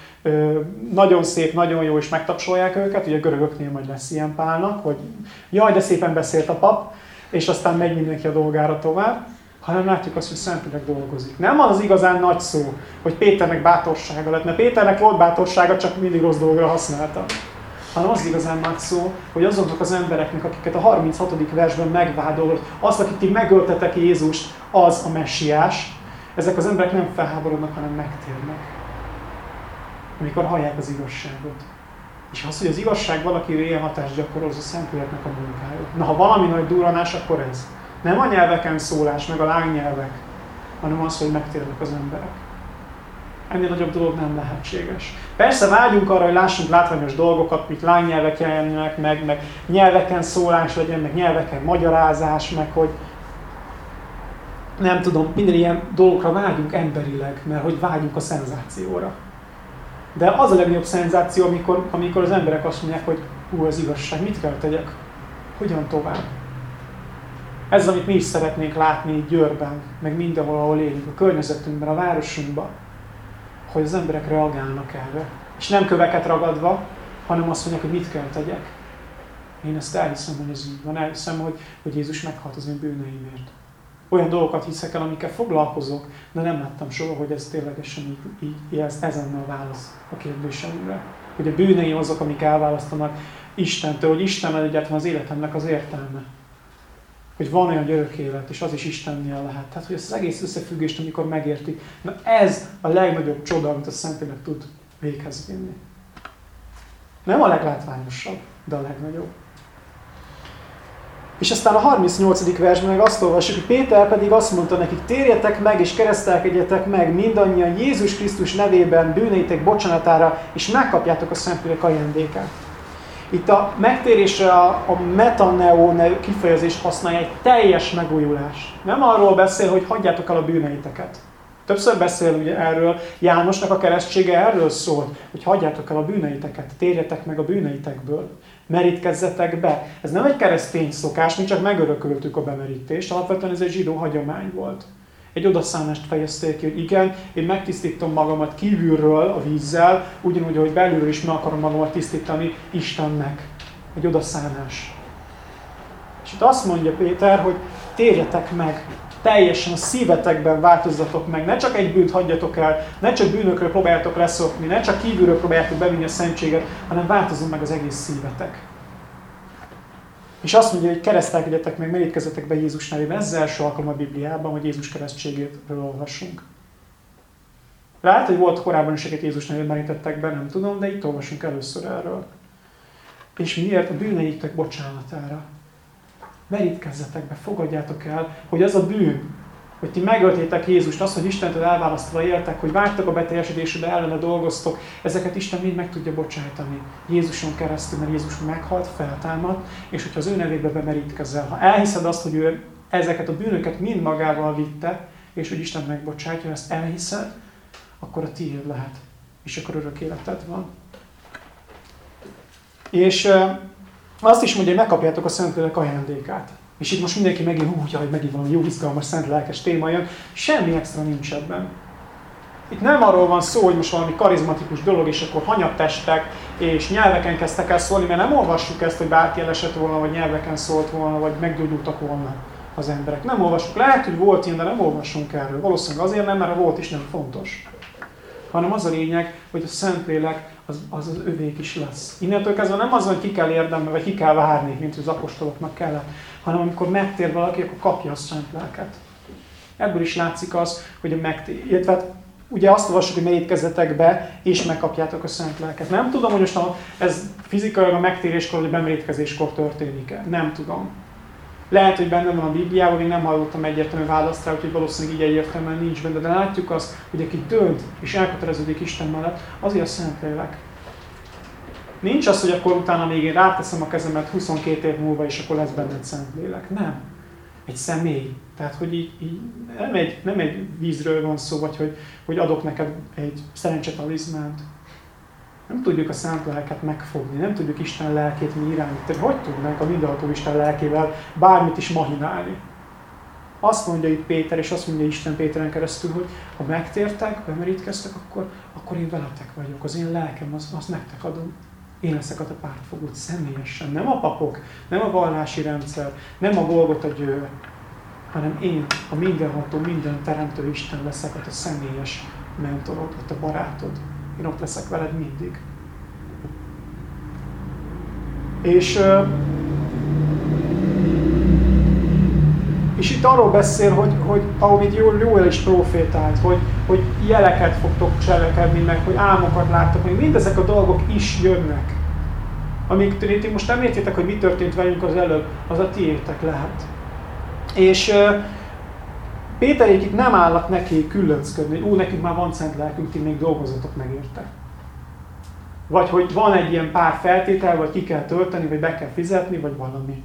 nagyon szép, nagyon jó, és megtapsolják őket, ugye a görögöknél majd lesz ilyen pálnak, hogy jaj, de szépen beszélt a pap, és aztán megy mindenki a dolgára tovább, hanem látjuk azt, hogy Szentlélek dolgozik. Nem az az igazán nagy szó, hogy Péternek bátorsága lett, mert Péternek volt bátorsága, csak mindig rossz dolgra használta. Hanem az igazán nagy szó, hogy azoknak az embereknek, akiket a 36. versben megvádolod, az, akik ti megöltetek Jézust, az a messiás, ezek az emberek nem felháborodnak, hanem megtérnek. Amikor hallják az igazságot. És az, hogy az igazság valaki ilyen hatást gyakorol, az a Szentléleknek a munkája. Na, ha valami nagy duranás, akkor ez. Nem a nyelveken szólás, meg a lángnyelvek, hanem az, hogy megtérnek az emberek. Ennél nagyobb dolog nem lehetséges. Persze vágyunk arra, hogy lássunk látványos dolgokat, mint lángnyelvek jelenjenek meg, meg nyelveken szólás legyen, meg nyelveken magyarázás, meg hogy, nem tudom, minden ilyen dolgokra vágyunk emberileg, mert hogy vágyunk a szenzációra. De az a legnagyobb szenzáció, amikor, amikor az emberek azt mondják, hogy hú, az igazság, mit kell tegyek? Hogyan tovább? Ez, amit mi is szeretnénk látni Győrben, meg mindenhol, ahol élünk, a környezetünkben, a városunkban, hogy az emberek reagálnak erre. És nem köveket ragadva, hanem azt mondják, hogy mit kell tegyek. Én ezt elhiszem, hogy ez így van. Elhiszem, hogy, hogy Jézus meghalt az én bűneimért olyan dolgokat hiszek el, amikkel foglalkozok, de nem láttam soha, hogy ez ténylegesen így, így, ez, ez a válasz a kérdésemre. Hogy a bűneim azok, amik elválasztanak Istentől, hogy Isten egyáltalán az életemnek az értelme. Hogy van olyan örök élet, és az is Istennél lehet. Tehát, hogy ezt az egész összefüggést, amikor megérti, na ez a legnagyobb csoda, amit a Szentlélek tud véghez vinni. Nem a leglátványosabb, de a legnagyobb. És aztán a 38. versben meg azt olvassuk, hogy Péter pedig azt mondta nekik, térjetek meg és keresztelkedjetek meg mindannyian Jézus Krisztus nevében bűneitek bocsánatára, és megkapjátok a Szentlélek ajándékát. Itt a megtérésre a, a metaneo kifejezés használja egy teljes megújulás. Nem arról beszél, hogy hagyjátok el a bűneiteket. Többször beszél ugye erről, Jánosnak a keresztsége erről szól, hogy hagyjátok el a bűneiteket, térjetek meg a bűneitekből merítkezzetek be. Ez nem egy keresztény szokás, mi csak megörököltük a bemerítést, alapvetően ez egy zsidó hagyomány volt. Egy odaszállást fejezték ki, hogy igen, én megtisztítom magamat kívülről a vízzel, ugyanúgy, hogy belülről is meg akarom magamat tisztítani Istennek. Egy odaszállás. És itt azt mondja Péter, hogy térjetek meg, teljesen szívetekben változzatok meg, ne csak egy bűnt hagyjatok el, ne csak bűnökről próbáljátok leszokni, ne csak kívülről próbáljátok bevinni a szentséget, hanem változzon meg az egész szívetek. És azt mondja, hogy keresztelkedjetek meg, merítkezzetek be Jézus nevében. Ez az első alkalom a Bibliában, hogy Jézus keresztségéről olvasunk. Lehet, hogy volt korábban is, akiket Jézus nevében merítettek be, nem tudom, de itt olvasunk először erről. És miért? A bűneiktek bocsánatára. Merítkezzetek be, fogadjátok el, hogy az a bűn, hogy ti megöltétek Jézust, az, hogy Istentől elválasztva éltek, hogy vártak a beteljesedésre, ellene dolgoztok, ezeket Isten mind meg tudja bocsájtani. Jézuson keresztül, mert Jézus meghalt, feltámad, és hogyha az ő nevébe bemerítkezel, ha elhiszed azt, hogy ő ezeket a bűnöket mind magával vitte, és hogy Isten megbocsátja, ezt elhiszed, akkor a tiéd lehet. És akkor örök életed van. És azt is mondja, hogy megkapjátok a Szentlélek ajándékát. És itt most mindenki megint úgy, hogy megint valami jó izgalmas, szent lelkes téma jön. Semmi extra nincs ebben. Itt nem arról van szó, hogy most valami karizmatikus dolog, és akkor hanyattestek, és nyelveken kezdtek el szólni, mert nem olvassuk ezt, hogy bárki elesett volna, vagy nyelveken szólt volna, vagy meggyógyultak volna az emberek. Nem olvassuk. Lehet, hogy volt ilyen, de nem olvassunk erről. Valószínűleg azért nem, mert a volt is nem fontos hanem az a lényeg, hogy a Szentlélek az, az az övék is lesz. Innentől kezdve nem az, hogy ki kell érdembe, vagy ki kell várni, mint az apostoloknak kellett, hanem amikor megtér valaki, akkor kapja a Szent Lelket. Ebből is látszik az, hogy a megtér, illetve hát ugye azt olvassuk, hogy merítkezzetek be, és megkapjátok a Szent Lelket. Nem tudom, hogy most ez fizikailag a megtéréskor, vagy a bemerítkezéskor történik-e. Nem tudom. Lehet, hogy benne van a Bibliában, még nem hallottam egyértelmű választ rá, úgyhogy valószínűleg így egyértelműen nincs benne, de látjuk azt, hogy aki dönt és elköteleződik Isten mellett, azért a Szentlélek. Nincs az, hogy akkor utána még én ráteszem a kezemet 22 év múlva, és akkor lesz benned Szentlélek. Nem. Egy személy. Tehát, hogy így, így nem, egy, nem egy vízről van szó, vagy hogy, hogy adok neked egy szerencsetalizmánt, nem tudjuk a szent lelket megfogni, nem tudjuk Isten lelkét mi irányítani. Hogy tudnánk a mindenható Isten lelkével bármit is mahinálni? Azt mondja itt Péter, és azt mondja Isten Péteren keresztül, hogy ha megtértek, bemerítkeztek, akkor, akkor én veletek vagyok. Az én lelkem, az, azt nektek adom. Én leszek a pártfogót személyesen. Nem a papok, nem a vallási rendszer, nem a a győr, hanem én, a mindenható, minden teremtő Isten leszek a személyes mentorod, a barátod. Én ott leszek veled mindig. És, és itt arról beszél, hogy, hogy ahogy Jóel is profétált, hogy, hogy jeleket fogtok cselekedni, meg hogy álmokat láttok, hogy mindezek a dolgok is jönnek. Amíg ti most nem értitek, hogy mi történt velünk az előbb, az a tiétek lehet. És Péterék itt nem állnak neki különcködni, hogy ú, nekünk már van szent lelkünk, ti még dolgozatok meg érte. Vagy hogy van egy ilyen pár feltétel, vagy ki kell tölteni, vagy be kell fizetni, vagy valami.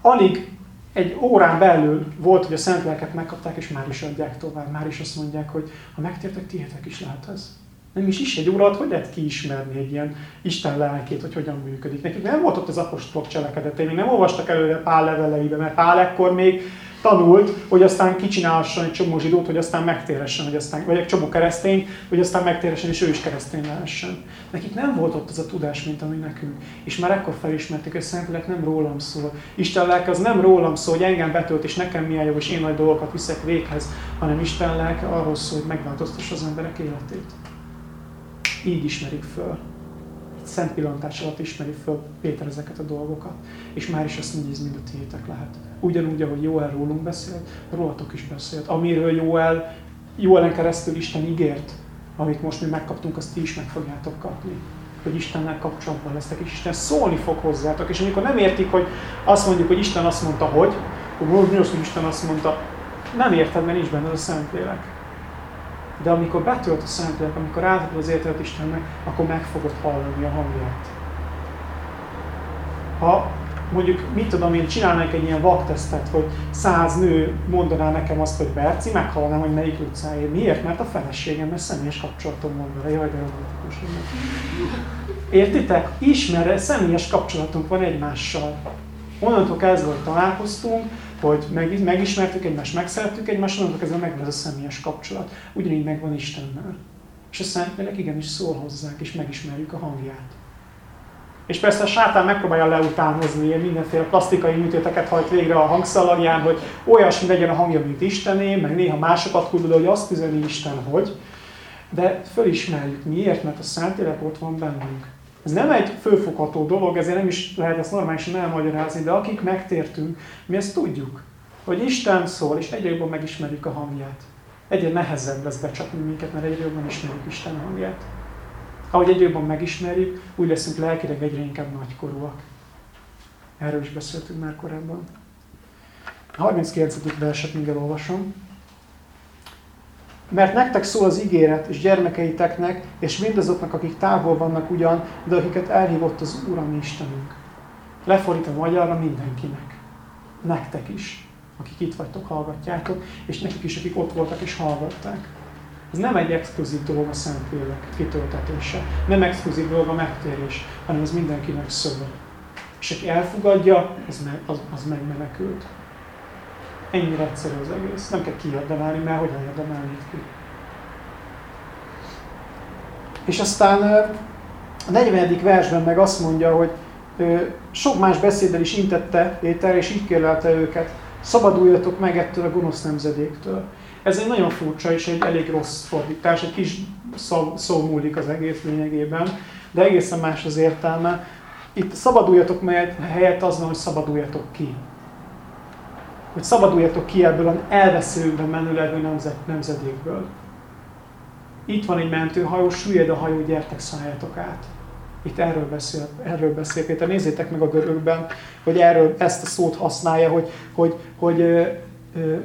Alig egy órán belül volt, hogy a szent lelket megkapták, és már is adják tovább. Már is azt mondják, hogy ha megtértek, tiétek is lehet ez. Nem is is egy órát, hogy lehet kiismerni egy ilyen Isten lelkét, hogy hogyan működik. Nekik nem volt ott az apostolok cselekedetei, még nem olvastak előre Pál leveleibe, mert Pál ekkor még tanult, hogy aztán kicsinálhasson egy csomó zsidót, hogy aztán megtéressen, hogy aztán, vagy egy csomó keresztény, hogy aztán megtéressen, és ő is keresztény lehessen. Nekik nem volt ott az a tudás, mint ami nekünk. És már ekkor felismerték, hogy Szentlélek nem rólam szól. Isten lelke az nem rólam szól, hogy engem betölt, és nekem milyen jó, és én nagy dolgokat viszek véghez, hanem Isten lelke arról szól, hogy megváltoztassa az emberek életét. Így ismerik föl szent pillantás alatt ismeri föl Péter ezeket a dolgokat, és már is azt mondja, hogy ez mind a tiétek lehet. Ugyanúgy, ahogy Jóel rólunk beszélt, rólatok is beszélt. Amiről Jóel, Jóelen keresztül Isten ígért, amit most mi megkaptunk, azt ti is meg fogjátok kapni. Hogy Istennel kapcsolatban lesztek, és Isten szólni fog hozzátok. És amikor nem értik, hogy azt mondjuk, hogy Isten azt mondta, hogy, akkor mi az, hogy Isten azt mondta, nem érted, mert nincs benne a Szentlélek. De amikor betölt a Szentlélek, amikor átadod az életet Istennek, akkor meg fogod hallani a hangját. Ha mondjuk, mit tudom én, csinálnánk egy ilyen vaktesztet, hogy száz nő mondaná nekem azt, hogy Berci, meghallanám, hogy melyik utcáért. Miért? Mert a feleségem, mert személyes kapcsolatom van vele. Jaj, de romantikus. Értitek? Ismerre, személyes kapcsolatunk van egymással. Onnantól kezdve, hogy találkoztunk, hogy meg, megismertük egymást, megszerettük egymást, onnantól kezdve megvan ez a személyes kapcsolat. Ugyanígy megvan Istennel. És a Szentlélek igenis szól hozzánk, és megismerjük a hangját. És persze a sátán megpróbálja leutánozni, ilyen mindenféle plastikai műtéteket hajt végre a hangszalagján, hogy olyasmi legyen a hangja, mint Istené, meg néha másokat kuldod, hogy azt üzeni Isten, hogy. De fölismerjük miért, mert a Szentlélek ott van bennünk. Ez nem egy fölfogható dolog, ezért nem is lehet ezt normálisan elmagyarázni, de akik megtértünk, mi ezt tudjuk, hogy Isten szól, és egyre jobban megismerjük a hangját. Egyre nehezebb lesz becsapni minket, mert egyre jobban ismerjük Isten hangját. Ahogy egyre jobban megismerjük, úgy leszünk lelkileg egyre inkább nagykorúak. Erről is beszéltünk már korábban. A 39. verset még elolvasom. Mert nektek szól az ígéret, és gyermekeiteknek, és mindazoknak, akik távol vannak ugyan, de akiket elhívott az Uram Istenünk. Lefordítva magyarra mindenkinek. Nektek is, akik itt vagytok, hallgatjátok, és nekik is, akik ott voltak és hallgatták. Ez nem egy exkluzív dolog a Szentlélek kitöltetése. Nem exkluzív dolog a megtérés, hanem ez mindenkinek szól. És aki elfogadja, az, meg, az, az megmenekült. Ennyire egyszerű az egész. Nem kell kiérdemelni, mert hogyan érdemelnéd ki. És aztán a 40. versben meg azt mondja, hogy sok más beszéddel is intette Péter, és így kérlelte őket, szabaduljatok meg ettől a gonosz nemzedéktől. Ez egy nagyon furcsa és egy elég rossz fordítás, egy kis szó, szó múlik az egész lényegében, de egészen más az értelme. Itt szabaduljatok meg helyett az van, hogy szabaduljatok ki hogy szabaduljatok ki ebből az elveszőkben menülevő nemzet, nemzedékből. Itt van egy mentőhajó, süllyed a hajó, gyertek, szálljatok át. Itt erről beszél, erről beszél Péter. Nézzétek meg a görögben, hogy erről ezt a szót használja, hogy, hogy, hogy ö, ö,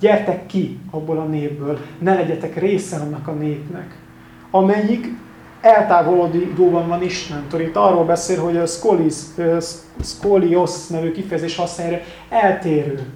gyertek ki abból a népből, ne legyetek része annak a népnek, amelyik eltávolodóban van Istentől. Itt arról beszél, hogy a skolis, skolios nevű kifejezés használja, eltérő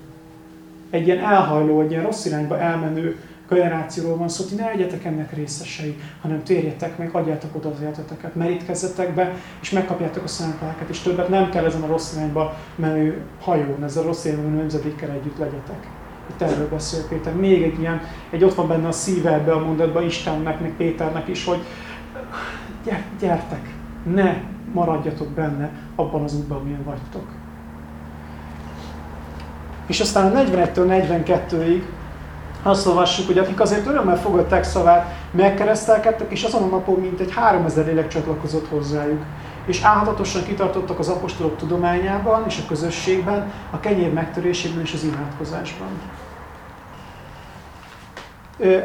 egy ilyen elhajló, egy ilyen rossz irányba elmenő generációról van szó, hogy ne legyetek ennek részesei, hanem térjetek meg, adjátok oda az életeteket, merítkezzetek be, és megkapjátok a szent lelket, és többet nem kell ezen a rossz irányba menő hajón, ezzel a rossz irányba menő nemzedékkel együtt legyetek. Itt erről beszél Péter. Még egy ilyen, egy ott van benne a szíve ebbe a mondatban Istennek, meg Péternek is, hogy gyertek, ne maradjatok benne abban az útban, amilyen vagytok. És aztán a 41-től 42-ig azt olvassuk, hogy akik azért örömmel fogadták szavát, megkeresztelkedtek, és azon a napon mintegy 3000 lélek csatlakozott hozzájuk. És álhatatosan kitartottak az apostolok tudományában és a közösségben, a kenyér megtörésében és az imádkozásban.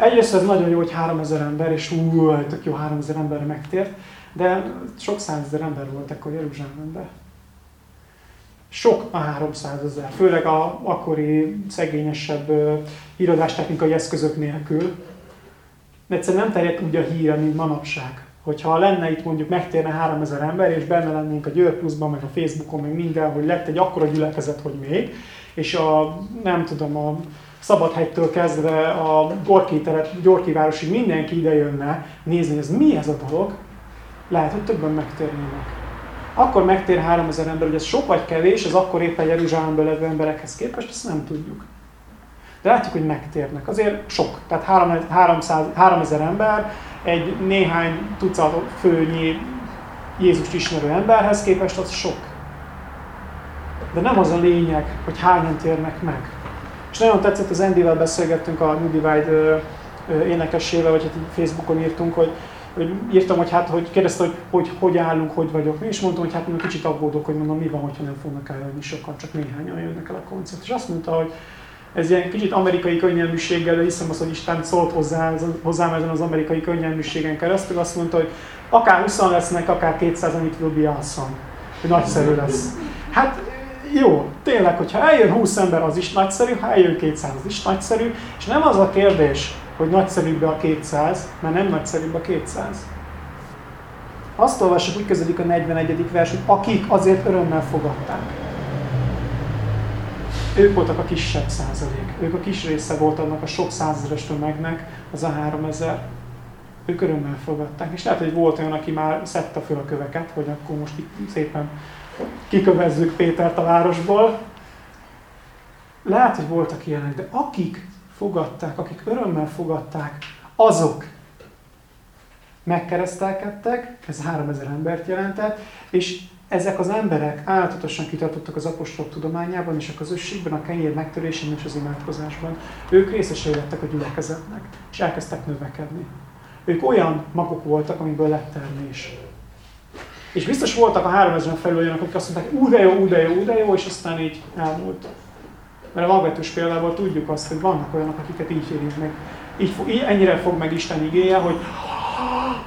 Egyrészt ez nagyon jó, hogy 3000 ember, és ú, tök jó 3000 ember megtért, de sok százezer ember volt akkor Jeruzsálemben. Sok a 300 ezer, főleg a akkori szegényesebb irodástechnikai eszközök nélkül. Egyszerűen nem terjedt úgy a híre, mint manapság. Hogyha lenne itt mondjuk megtérne 3000 ember, és benne lennénk a Győr Pluszban, meg a Facebookon, meg minden, hogy lett egy akkora gyülekezet, hogy még, és a, nem tudom, a Szabadhegytől kezdve a Gorki, teret, Gyorki városig mindenki ide jönne nézni, ez mi ez a dolog, lehet, hogy többen megtérnének akkor megtér 3000 ember, hogy ez sok vagy kevés, az akkor éppen Jeruzsálemben levő emberekhez képest, ezt nem tudjuk. De látjuk, hogy megtérnek. Azért sok. Tehát 300, 3000 ember egy néhány tucat főnyi Jézust ismerő emberhez képest az sok. De nem az a lényeg, hogy hányan térnek meg. És nagyon tetszett, az Andyvel beszélgettünk a New Divide énekessével, vagy hát Facebookon írtunk, hogy hogy írtam, hogy hát, hogy kérdezte, hogy, hogy hogy állunk, hogy vagyok mi, és mondtam, hogy hát kicsit aggódok, hogy mondom, mi van, hogyha nem fognak eljönni sokan, csak néhányan jönnek el a koncert. És azt mondta, hogy ez ilyen kicsit amerikai könnyelműséggel, de hiszem az, hogy Isten szólt hozzá, hozzám ezen az amerikai könnyelműségen keresztül, azt mondta, hogy akár 20 lesznek, akár 200 it will be awesome. Nagyszerű lesz. Hát jó, tényleg, hogyha eljön 20 ember, az is nagyszerű, ha eljön 200, az is nagyszerű, és nem az a kérdés, hogy nagyszerűbb a 200, mert nem nagyszerűbb a 200. Azt olvassuk, úgy kezdődik a 41. vers, hogy akik azért örömmel fogadták. Ők voltak a kisebb százalék. Ők a kis része volt annak a sok százezeres tömegnek, az a 3000. Ők örömmel fogadták. És lehet, hogy volt olyan, aki már szedte föl a köveket, hogy akkor most itt szépen kikövezzük Pétert a városból. Lehet, hogy voltak ilyenek, de akik fogadták, akik örömmel fogadták, azok megkeresztelkedtek, ez 3000 embert jelentett, és ezek az emberek általatosan kitartottak az apostolok tudományában és a közösségben, a kenyér megtörésén és az imádkozásban. Ők részesei lettek a gyülekezetnek, és elkezdtek növekedni. Ők olyan magok voltak, amiből lett termés. És biztos voltak a 3000 felül olyanok, akik azt mondták, ú de jó, ú de jó, ú de jó, és aztán így elmúlt. Mert a magvetős példából tudjuk azt, hogy vannak olyanok, akiket így érint meg. Így, így, ennyire fog meg Isten igéje, hogy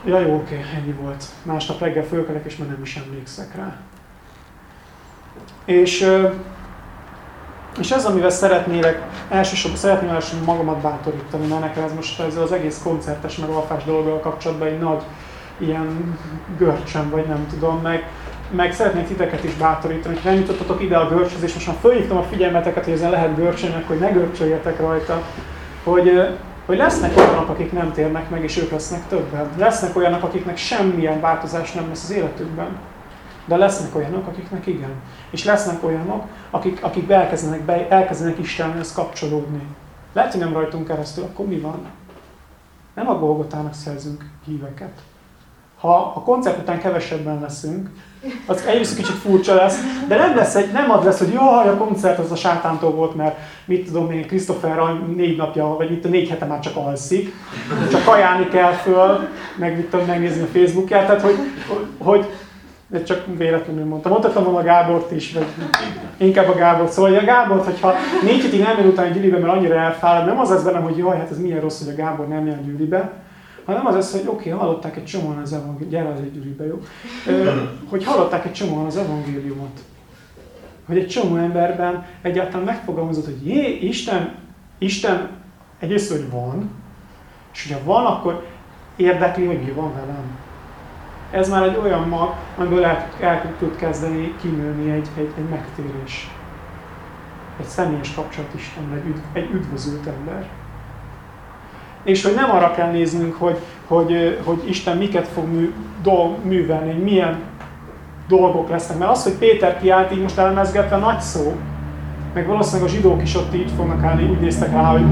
ja jó, oké, ennyi volt. Másnap reggel fölkelek, és már nem is emlékszek rá. És, és ez, amivel szeretnélek, elsősorban szeretném elsősorban magamat bátorítani, mert nekem ez most ezzel az egész koncertes meg alfás dologgal kapcsolatban egy nagy ilyen görcsem, vagy nem tudom, meg, meg szeretnék titeket is bátorítani, hogy nem jutottatok ide a görcshez, és most már fölhívtam a figyelmeteket, hogy ezen lehet görcsölni, hogy ne görcsöljetek rajta, hogy, hogy lesznek olyanok, akik nem térnek meg, és ők lesznek többen. Lesznek olyanok, akiknek semmilyen változás nem lesz az életükben. De lesznek olyanok, akiknek igen. És lesznek olyanok, akik, akik elkezdenek, be, elkezdenek Istenhez kapcsolódni. Lehet, hogy nem rajtunk keresztül, akkor mi van? Nem a Golgotának szerzünk híveket. Ha a koncert után kevesebben leszünk, az egyrészt kicsit furcsa lesz, de nem lesz egy, nem az lesz, hogy jaj, a koncert az a sátántól volt, mert mit tudom én, Christopher négy napja, vagy mit a négy hete már csak alszik, csak kajálni kell föl, meg mit tudom megnézni a Facebookját, tehát hogy, hogy de csak véletlenül mondtam. Mondhatom volna a Gábort is, vagy inkább a Gábort. Szóval a Gábort, hogyha négy hétig nem jön utána a gyűlibe, mert annyira elfárad, nem az az bennem, hogy jaj, hát ez milyen rossz, hogy a Gábor nem jön a gyűlibe, hanem az az, hogy oké, okay, hallották egy csomóan az evangéliumot, gyere az egy gyűlibe, jó? hogy hallották egy csomóan az evangéliumot. Hogy egy csomó emberben egyáltalán megfogalmazott, hogy jé, Isten, Isten egyrészt, hogy van, és hogyha van, akkor érdekli, hogy mi van velem. Ez már egy olyan mag, amiből el, el tud kezdeni kinőni egy, egy, egy megtérés. Egy személyes kapcsolat Istennel, egy, üdv, egy üdvözült ember. És hogy nem arra kell néznünk, hogy, hogy, hogy Isten miket fog mű, dolg, művelni, hogy milyen dolgok lesznek. Mert az, hogy Péter kiállt így most elemezgetve, nagy szó. Meg valószínűleg a zsidók is ott így fognak állni, úgy néztek rá, hogy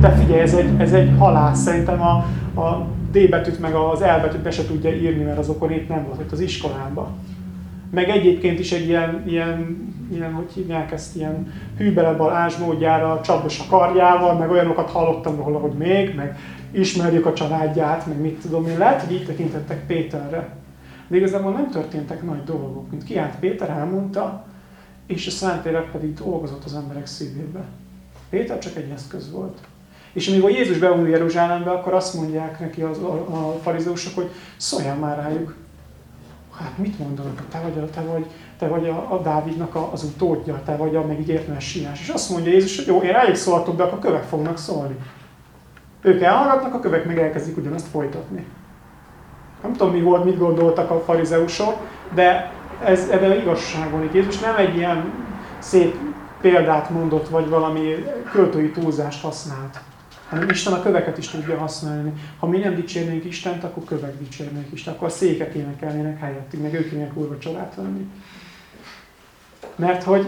te figyelj, ez egy, ez egy halász. Szerintem a, a D betűt meg az L betűt be se tudja írni, mert azokon itt nem volt ott az iskolában. Meg egyébként is egy ilyen, ilyen, ilyen hogy hívják ezt, ilyen hűbelebal módjára, csapos a karjával, meg olyanokat hallottam róla, hogy még, meg ismerjük a családját, meg mit tudom én. Lehet, hogy így tekintettek Péterre. De igazából nem történtek nagy dolgok, mint kiállt Péter, elmondta, és a Szentlélek pedig dolgozott az emberek szívébe. Péter csak egy eszköz volt. És amikor Jézus bevonul Jeruzsálembe, akkor azt mondják neki az, a, a farizeusok, hogy szóljál már rájuk. Hát mit mondanak? Te vagy, a, te vagy, te vagy a, a Dávidnak a, az utódja, te vagy a megígért messiás. És azt mondja Jézus, hogy jó, én rájuk szóltok, de akkor a kövek fognak szólni. Ők elhallgatnak, a kövek meg elkezdik ugyanazt folytatni. Nem tudom, mi volt, mit gondoltak a farizeusok, de ez, ebben igazság van. Itt Jézus nem egy ilyen szép példát mondott, vagy valami költői túlzást használt hanem Isten a köveket is tudja használni. Ha mi nem dicsérnénk Istent, akkor kövek dicsérnék Isten, akkor a székek énekelnének helyettünk, meg ők kének úrva csalát venni. Mert hogy,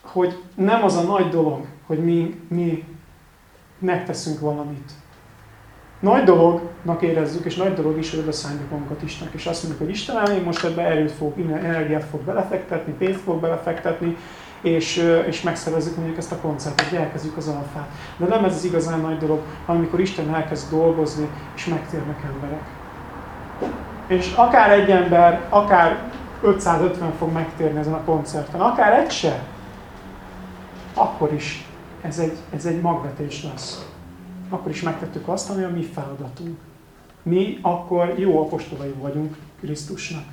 hogy nem az a nagy dolog, hogy mi, mi megteszünk valamit. Nagy dolognak érezzük, és nagy dolog is, hogy odaszálljuk magunkat Istennek, és azt mondjuk, hogy Istenem, én most ebbe erőt fog, energiát fog belefektetni, pénzt fog belefektetni, és, és megszervezzük mondjuk ezt a koncertet, hogy elkezdjük az alfát. De nem ez az igazán nagy dolog, hanem amikor Isten elkezd dolgozni, és megtérnek emberek. És akár egy ember, akár 550 fog megtérni ezen a koncerten, akár egy se, akkor is ez egy, ez egy magvetés lesz. Akkor is megtettük azt, ami a mi feladatunk. Mi akkor jó apostolai vagyunk Krisztusnak.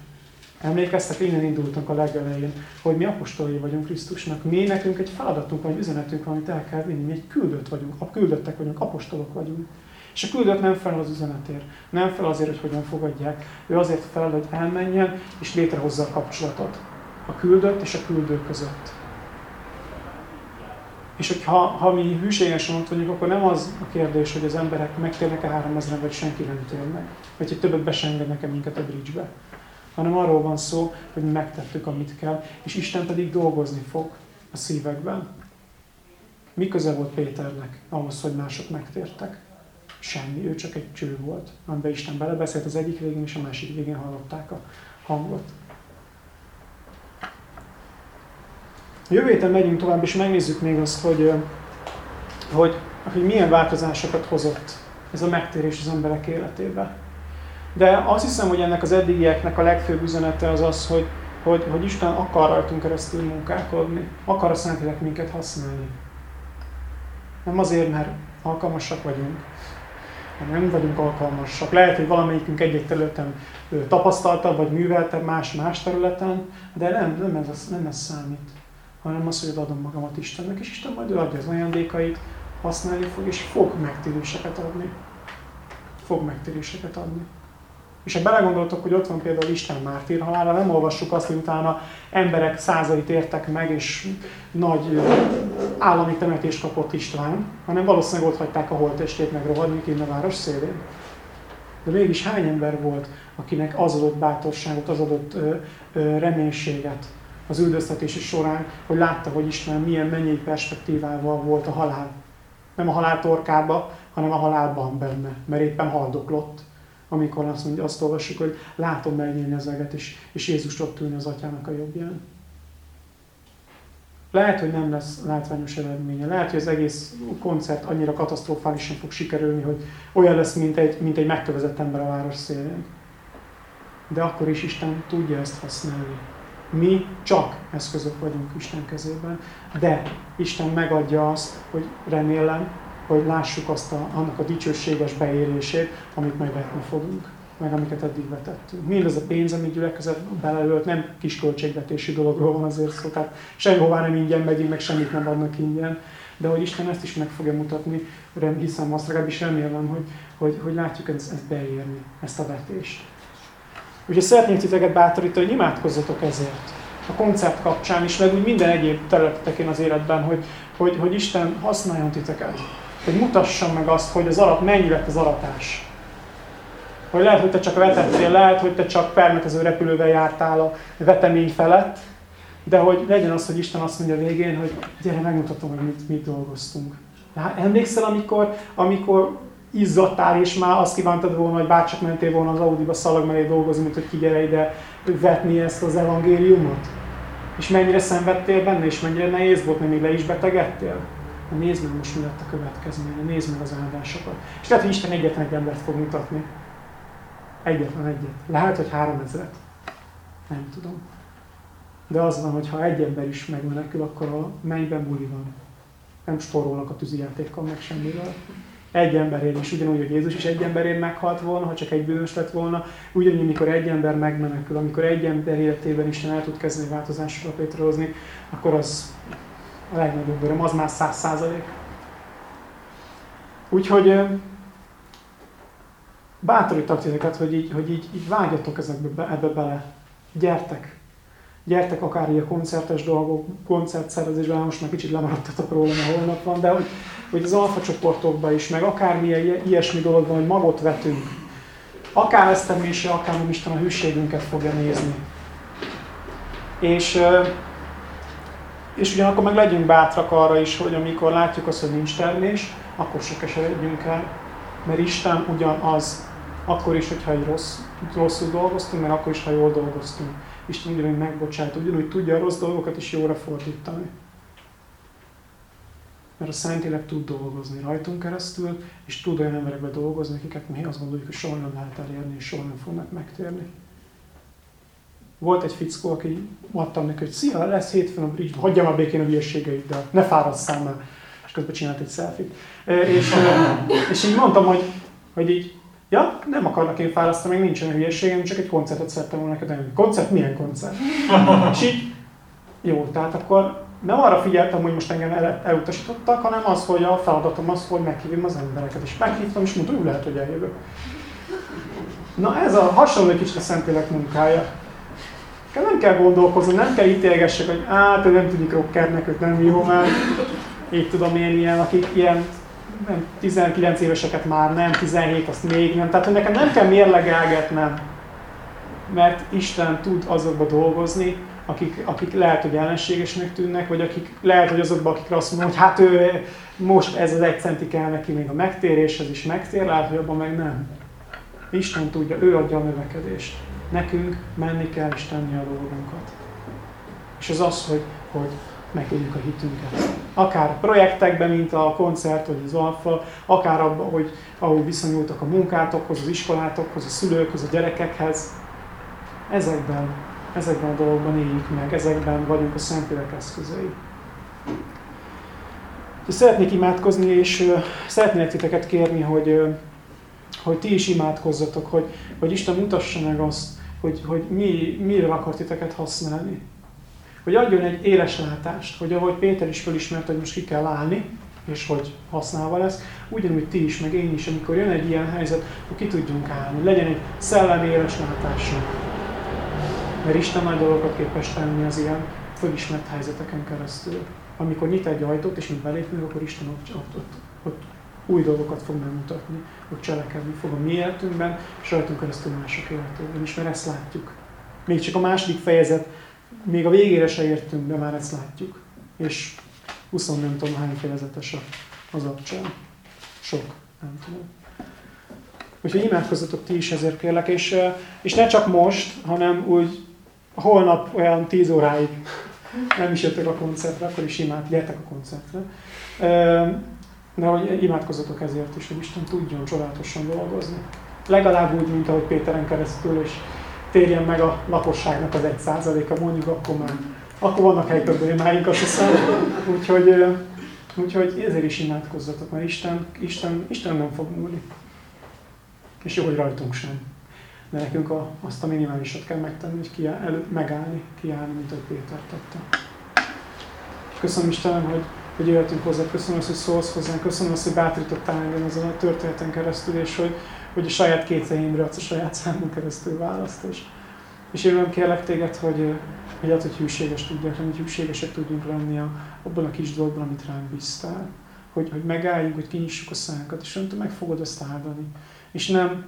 Emlékeztek, innen indultunk a legelején, hogy mi apostolai vagyunk Krisztusnak. Mi nekünk egy feladatunk van, egy üzenetünk van, amit el kell vinni. Mi egy küldött vagyunk, a küldöttek vagyunk, apostolok vagyunk. És a küldött nem fel az üzenetért, nem fel azért, hogy hogyan fogadják. Ő azért fel, hogy elmenjen és létrehozza a kapcsolatot. A küldött és a küldő között. És hogyha ha mi hűségesen ott vagyunk, akkor nem az a kérdés, hogy az emberek megtérnek-e három ezeren, vagy senki nem tér meg. Vagy hogy többet besengednek-e minket a bridge-be hanem arról van szó, hogy megtettük, amit kell, és Isten pedig dolgozni fog a szívekben. Mi köze volt Péternek ahhoz, hogy mások megtértek? Semmi, ő csak egy cső volt, amiben Isten belebeszélt az egyik végén, és a másik végén hallották a hangot. Jövő héten megyünk tovább, és megnézzük még azt, hogy, hogy, hogy milyen változásokat hozott ez a megtérés az emberek életébe. De azt hiszem, hogy ennek az eddigieknek a legfőbb üzenete az az, hogy, hogy, hogy Isten akar rajtunk keresztül munkálkodni, akar a Szentlélek minket használni. Nem azért, mert alkalmasak vagyunk, hanem nem vagyunk alkalmasak. Lehet, hogy valamelyikünk egy-egy területen tapasztaltabb, vagy műveltebb más-más területen, de nem, nem, ez, nem ez számít, hanem az, hogy adom magamat Istennek, és Isten majd ő adja az ajándékait, használni fog, és fog megtéréseket adni. Fog megtéréseket adni. És ha belegondoltok, hogy ott van például Isten mártír halála, nem olvassuk azt, hogy utána emberek százait értek meg, és nagy állami temetést kapott István, hanem valószínűleg ott hagyták a holttestét megrohadni kint a város szélén. De mégis hány ember volt, akinek az adott bátorságot, az adott ö, reménységet az üldöztetési során, hogy látta, hogy Isten milyen mennyei perspektívával volt a halál. Nem a halál torkába, hanem a halálban benne, mert éppen haldoklott amikor azt, mondja, azt olvassuk, hogy látom megnyílni az eget, és, és Jézus ott ülni az atyának a jobbján. Lehet, hogy nem lesz látványos eredménye. Lehet, hogy az egész koncert annyira katasztrofálisan fog sikerülni, hogy olyan lesz, mint egy, mint egy megkövezett ember a város szélén. De akkor is Isten tudja ezt használni. Mi csak eszközök vagyunk Isten kezében, de Isten megadja azt, hogy remélem, hogy lássuk azt a, annak a dicsőséges beérését, amit majd vetni fogunk, meg amiket eddig vetettünk. Mindaz a pénz, amit gyülekezet belelőtt, nem kis költségvetési dologról van azért szó, tehát sehová nem ingyen megyünk, meg semmit nem adnak ingyen, de hogy Isten ezt is meg fogja mutatni, rem, hiszem azt, legalábbis remélem, hogy, hogy, hogy látjuk ezt, ezt beérni, ezt a vetést. Úgyhogy szeretnék titeket bátorítani, hogy imádkozzatok ezért a koncert kapcsán is, meg úgy minden egyéb területeken az életben, hogy, hogy, hogy Isten használjon titeket hogy mutassam meg azt, hogy az alap, mennyi lett az aratás. Hogy lehet, hogy te csak vetettél, lehet, hogy te csak permetező repülővel jártál a vetemény felett, de hogy legyen az, hogy Isten azt mondja végén, hogy gyere, megmutatom, hogy mit, mit dolgoztunk. De emlékszel, amikor, amikor izzadtál, és már azt kívántad volna, hogy bárcsak mentél volna az Audi-ba szalag mellé dolgozni, mint hogy ki gyere ide vetni ezt az evangéliumot? És mennyire szenvedtél benne, és mennyire nehéz volt, mert még le is betegedtél? Nézd meg most mi lett a következménye, nézd meg az áldásokat. És lehet, hogy Isten egyetlen egy embert fog mutatni. Egyetlen egyet. Lehet, hogy három ezeret. Nem tudom. De az van, hogy ha egy ember is megmenekül, akkor a mennyben buli van. Nem sporolnak a tűzijátékkal meg semmivel. Egy emberért is, ugyanúgy, hogy Jézus is egy emberért meghalt volna, ha csak egy bűnös lett volna. Ugyanúgy, amikor egy ember megmenekül, amikor egy ember életében Isten el tud kezdeni változásokat létrehozni, akkor az a legnagyobb öröm, az már száz százalék. Úgyhogy bátorítok titeket, hogy így, hogy így, így vágjatok ezekbe, ebbe bele. Gyertek. Gyertek akár a koncertes dolgok, koncertszervezésben, most már kicsit lemaradtatok róla, mert holnap van, de hogy, hogy az alfa csoportokban is, meg akármilyen ilyesmi dolog van, hogy magot vetünk. Akár esztermésre, akár nem Isten a hűségünket fogja nézni. És és ugyanakkor meg legyünk bátrak arra is, hogy amikor látjuk azt, hogy nincs termés, akkor se keseredjünk el, mert Isten ugyanaz, akkor is, hogyha egy rossz, rosszul dolgoztunk, mert akkor is, ha jól dolgoztunk. Isten ugyanúgy megbocsát, ugyanúgy tudja a rossz dolgokat is jóra fordítani. Mert a Szentlélek tud dolgozni rajtunk keresztül, és tud olyan emberekbe dolgozni, akiket mi azt gondoljuk, hogy soha nem lehet elérni, és soha nem fognak megtérni. Volt egy fickó, aki mondtam neki, hogy szia, lesz hétfőn a bridge hagyjam a békén a hülyeségeit, de ne fárasszál már. És közben csinált egy selfie És, és így mondtam, hogy, hogy így, ja, nem akarnak én fárasztani, még nincsen hülyeségem, csak egy koncertet szerettem volna neked elmenni. Koncert? Milyen koncert? és így, jó, tehát akkor nem arra figyeltem, hogy most engem el, elutasítottak, hanem az, hogy a feladatom az, hogy meghívjam az embereket. És meghívtam, és mondtam, hogy lehet, hogy eljövök. Na ez a hasonló kicsit a Szentlélek munkája nem kell gondolkozni, nem kell ítélgessek, hogy hát nem tűnik rockernek, ők nem jó, mert így tudom én ilyen, akik ilyen nem, 19 éveseket már nem, 17 azt még nem. Tehát, hogy nekem nem kell mérlegelgetnem. mert Isten tud azokba dolgozni, akik, akik lehet, hogy ellenségesnek tűnnek, vagy akik lehet, hogy azokba, akik azt mondom, hogy hát ő most ez az egy centi kell neki még a megtéréshez is megtér, lehet, hogy abban meg nem. Isten tudja, ő adja a növekedést. Nekünk menni kell és tenni a dolgunkat. És az az, hogy, hogy megéljük a hitünket. Akár projektekben, mint a koncert vagy az alfa, akár abban, hogy ahogy viszonyultak a munkátokhoz, az iskolátokhoz, a szülőkhoz, a gyerekekhez. Ezekben, ezekben a dolgokban éljük meg, ezekben vagyunk a Szentlélek eszközei. Szeretnék imádkozni, és szeretnék titeket kérni, hogy, hogy ti is imádkozzatok, hogy, hogy Isten mutassa meg azt, hogy, hogy mi, mire akar titeket használni hogy adjon egy éles látást, hogy ahogy Péter is felismert, hogy most ki kell állni, és hogy használva lesz, ugyanúgy ti is, meg én is, amikor jön egy ilyen helyzet, hogy ki tudjunk állni, legyen egy szellemi éles látásunk. Mert Isten nagy dolgokat képes tenni az ilyen fölismert helyzeteken keresztül. Amikor nyit egy ajtót, és mi belépünk, akkor Isten ott, ott, ott, ott új dolgokat fog megmutatni, hogy cselekedni fog a mi életünkben, és rajtunk keresztül mások életében is, mert ezt látjuk. Még csak a második fejezet még a végére se értünk, de már ezt látjuk. És 20 nem tudom hány fejezetes az abcsán. Sok, nem tudom. Úgyhogy imádkozzatok ti is ezért kérlek, és, és ne csak most, hanem úgy holnap olyan 10 óráig nem is jöttek a koncertre, akkor is imád, gyertek a koncertre. De hogy imádkozzatok ezért is, hogy Isten tudjon csodálatosan dolgozni. Legalább úgy, mint ahogy Péteren keresztül, és térjen meg a lakosságnak az egy százaléka, mondjuk akkor már, akkor vannak helyi problémáink, azt hiszem. Úgyhogy, úgyhogy ezért is imádkozzatok, mert Isten, Isten, Isten nem fog múlni. És jó, hogy rajtunk sem. De nekünk a, azt a minimálisat kell megtenni, hogy kiáll, elő, megállni, kiállni, mint ahogy Péter tette. Köszönöm Istenem, hogy, hogy jöhetünk hozzá, köszönöm azt, hogy szólsz hozzánk, köszönöm azt, hogy bátorítottál engem ezen a történeten keresztül, és hogy, hogy a saját kétszerémre adsz a saját számon keresztül választ. És, és én kérlek téged, hogy, hogy hát, hogy hűséges tudjak lenni, hogy hűségesek tudjunk lenni a, abban a kis dolgban, amit ránk bíztál. Hogy, hogy megálljunk, hogy kinyissuk a szánkat, és te meg fogod ezt áldani. És nem,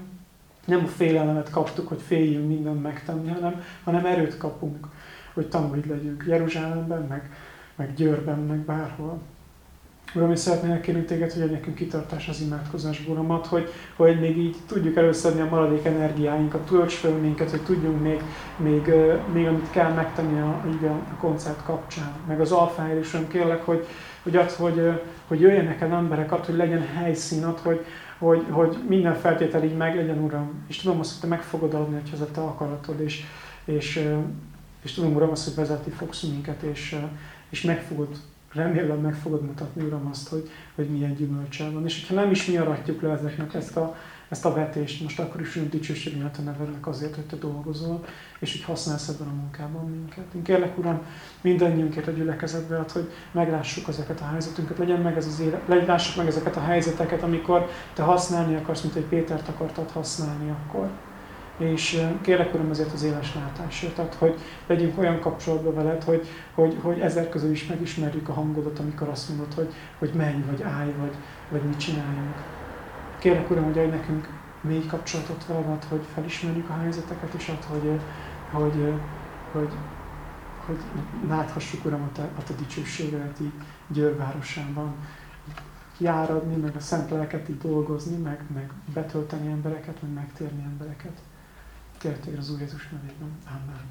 nem a félelemet kaptuk, hogy féljünk mindent megtenni, hanem, hanem erőt kapunk, hogy tanulj legyünk Jeruzsálemben, meg, meg Győrben, meg bárhol. Uram, én szeretném kérni téged, hogy nekünk kitartás az imádkozás, Uramat, hogy, hogy még így tudjuk előszedni a maradék energiáinkat, tölts fel minket, hogy tudjunk még, még, még amit kell megtenni a, így a, a koncert kapcsán. Meg az alfáért is, Uram, kérlek, hogy, hogy, az, hogy, hogy jöjjenek el emberek, ad, hogy legyen helyszín, ad, hogy, hogy, hogy minden feltétel így meg legyen, Uram. És tudom azt, hogy Te meg fogod adni, hogy ez a Te akaratod, és, és, és tudom, Uram, azt, hogy vezetni fogsz minket, és, és meg fogod remélem meg fogod mutatni, Uram, azt, hogy, hogy milyen gyümölcsel van. És hogyha nem is mi aratjuk le ezeknek ezt a, ezt a vetést, most akkor is olyan dicsőség miatt a nevednek azért, hogy te dolgozol, és hogy használsz ebben a munkában minket. Én kérlek, Uram, mindannyiunkért a gyülekezetbe ad, hogy meglássuk ezeket a helyzetünket, legyen meg ez az élet, lássuk meg ezeket a helyzeteket, amikor te használni akarsz, mint egy Pétert akartad használni akkor. És kérlek, Uram, ezért az éles látásért, tehát, hogy legyünk olyan kapcsolatban veled, hogy, hogy, hogy ezer közül is megismerjük a hangodat, amikor azt mondod, hogy, hogy menj, vagy állj, vagy, vagy mit csináljunk. Kérlek, Uram, hogy adj nekünk mély kapcsolatot veled, hogy felismerjük a helyzeteket, és ad, hogy, hogy, hogy, hogy láthassuk, Uram, a te, a te dicsőségedet így Győr városában járadni, meg a szent leleket így dolgozni, meg, meg betölteni embereket, meg megtérni embereket. Kérlek az Úr Jézus nevében. Amen.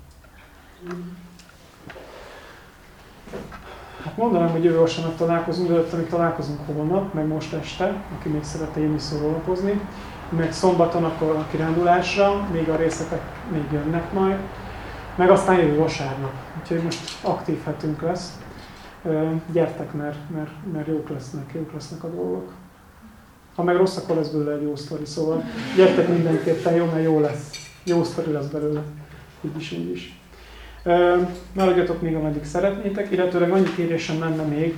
Hát mondanám, hogy jövő vasárnap találkozunk, de előtte még találkozunk holnap, meg most este, aki még szeretne jönni szórólapozni. Meg szombaton akkor a kirándulásra, még a részletek még jönnek majd. Meg aztán jövő vasárnap. Úgyhogy most aktív hetünk lesz. Gyertek, mert, mert, mert jók lesznek, jók lesznek a dolgok. Ha meg rossz, akkor lesz belőle egy jó sztori, szóval gyertek mindenképpen jó, mert jó lesz. Jó sztori lesz belőle. Így is, így is. Maradjatok még, ameddig szeretnétek, illetőleg annyi kérésem lenne még,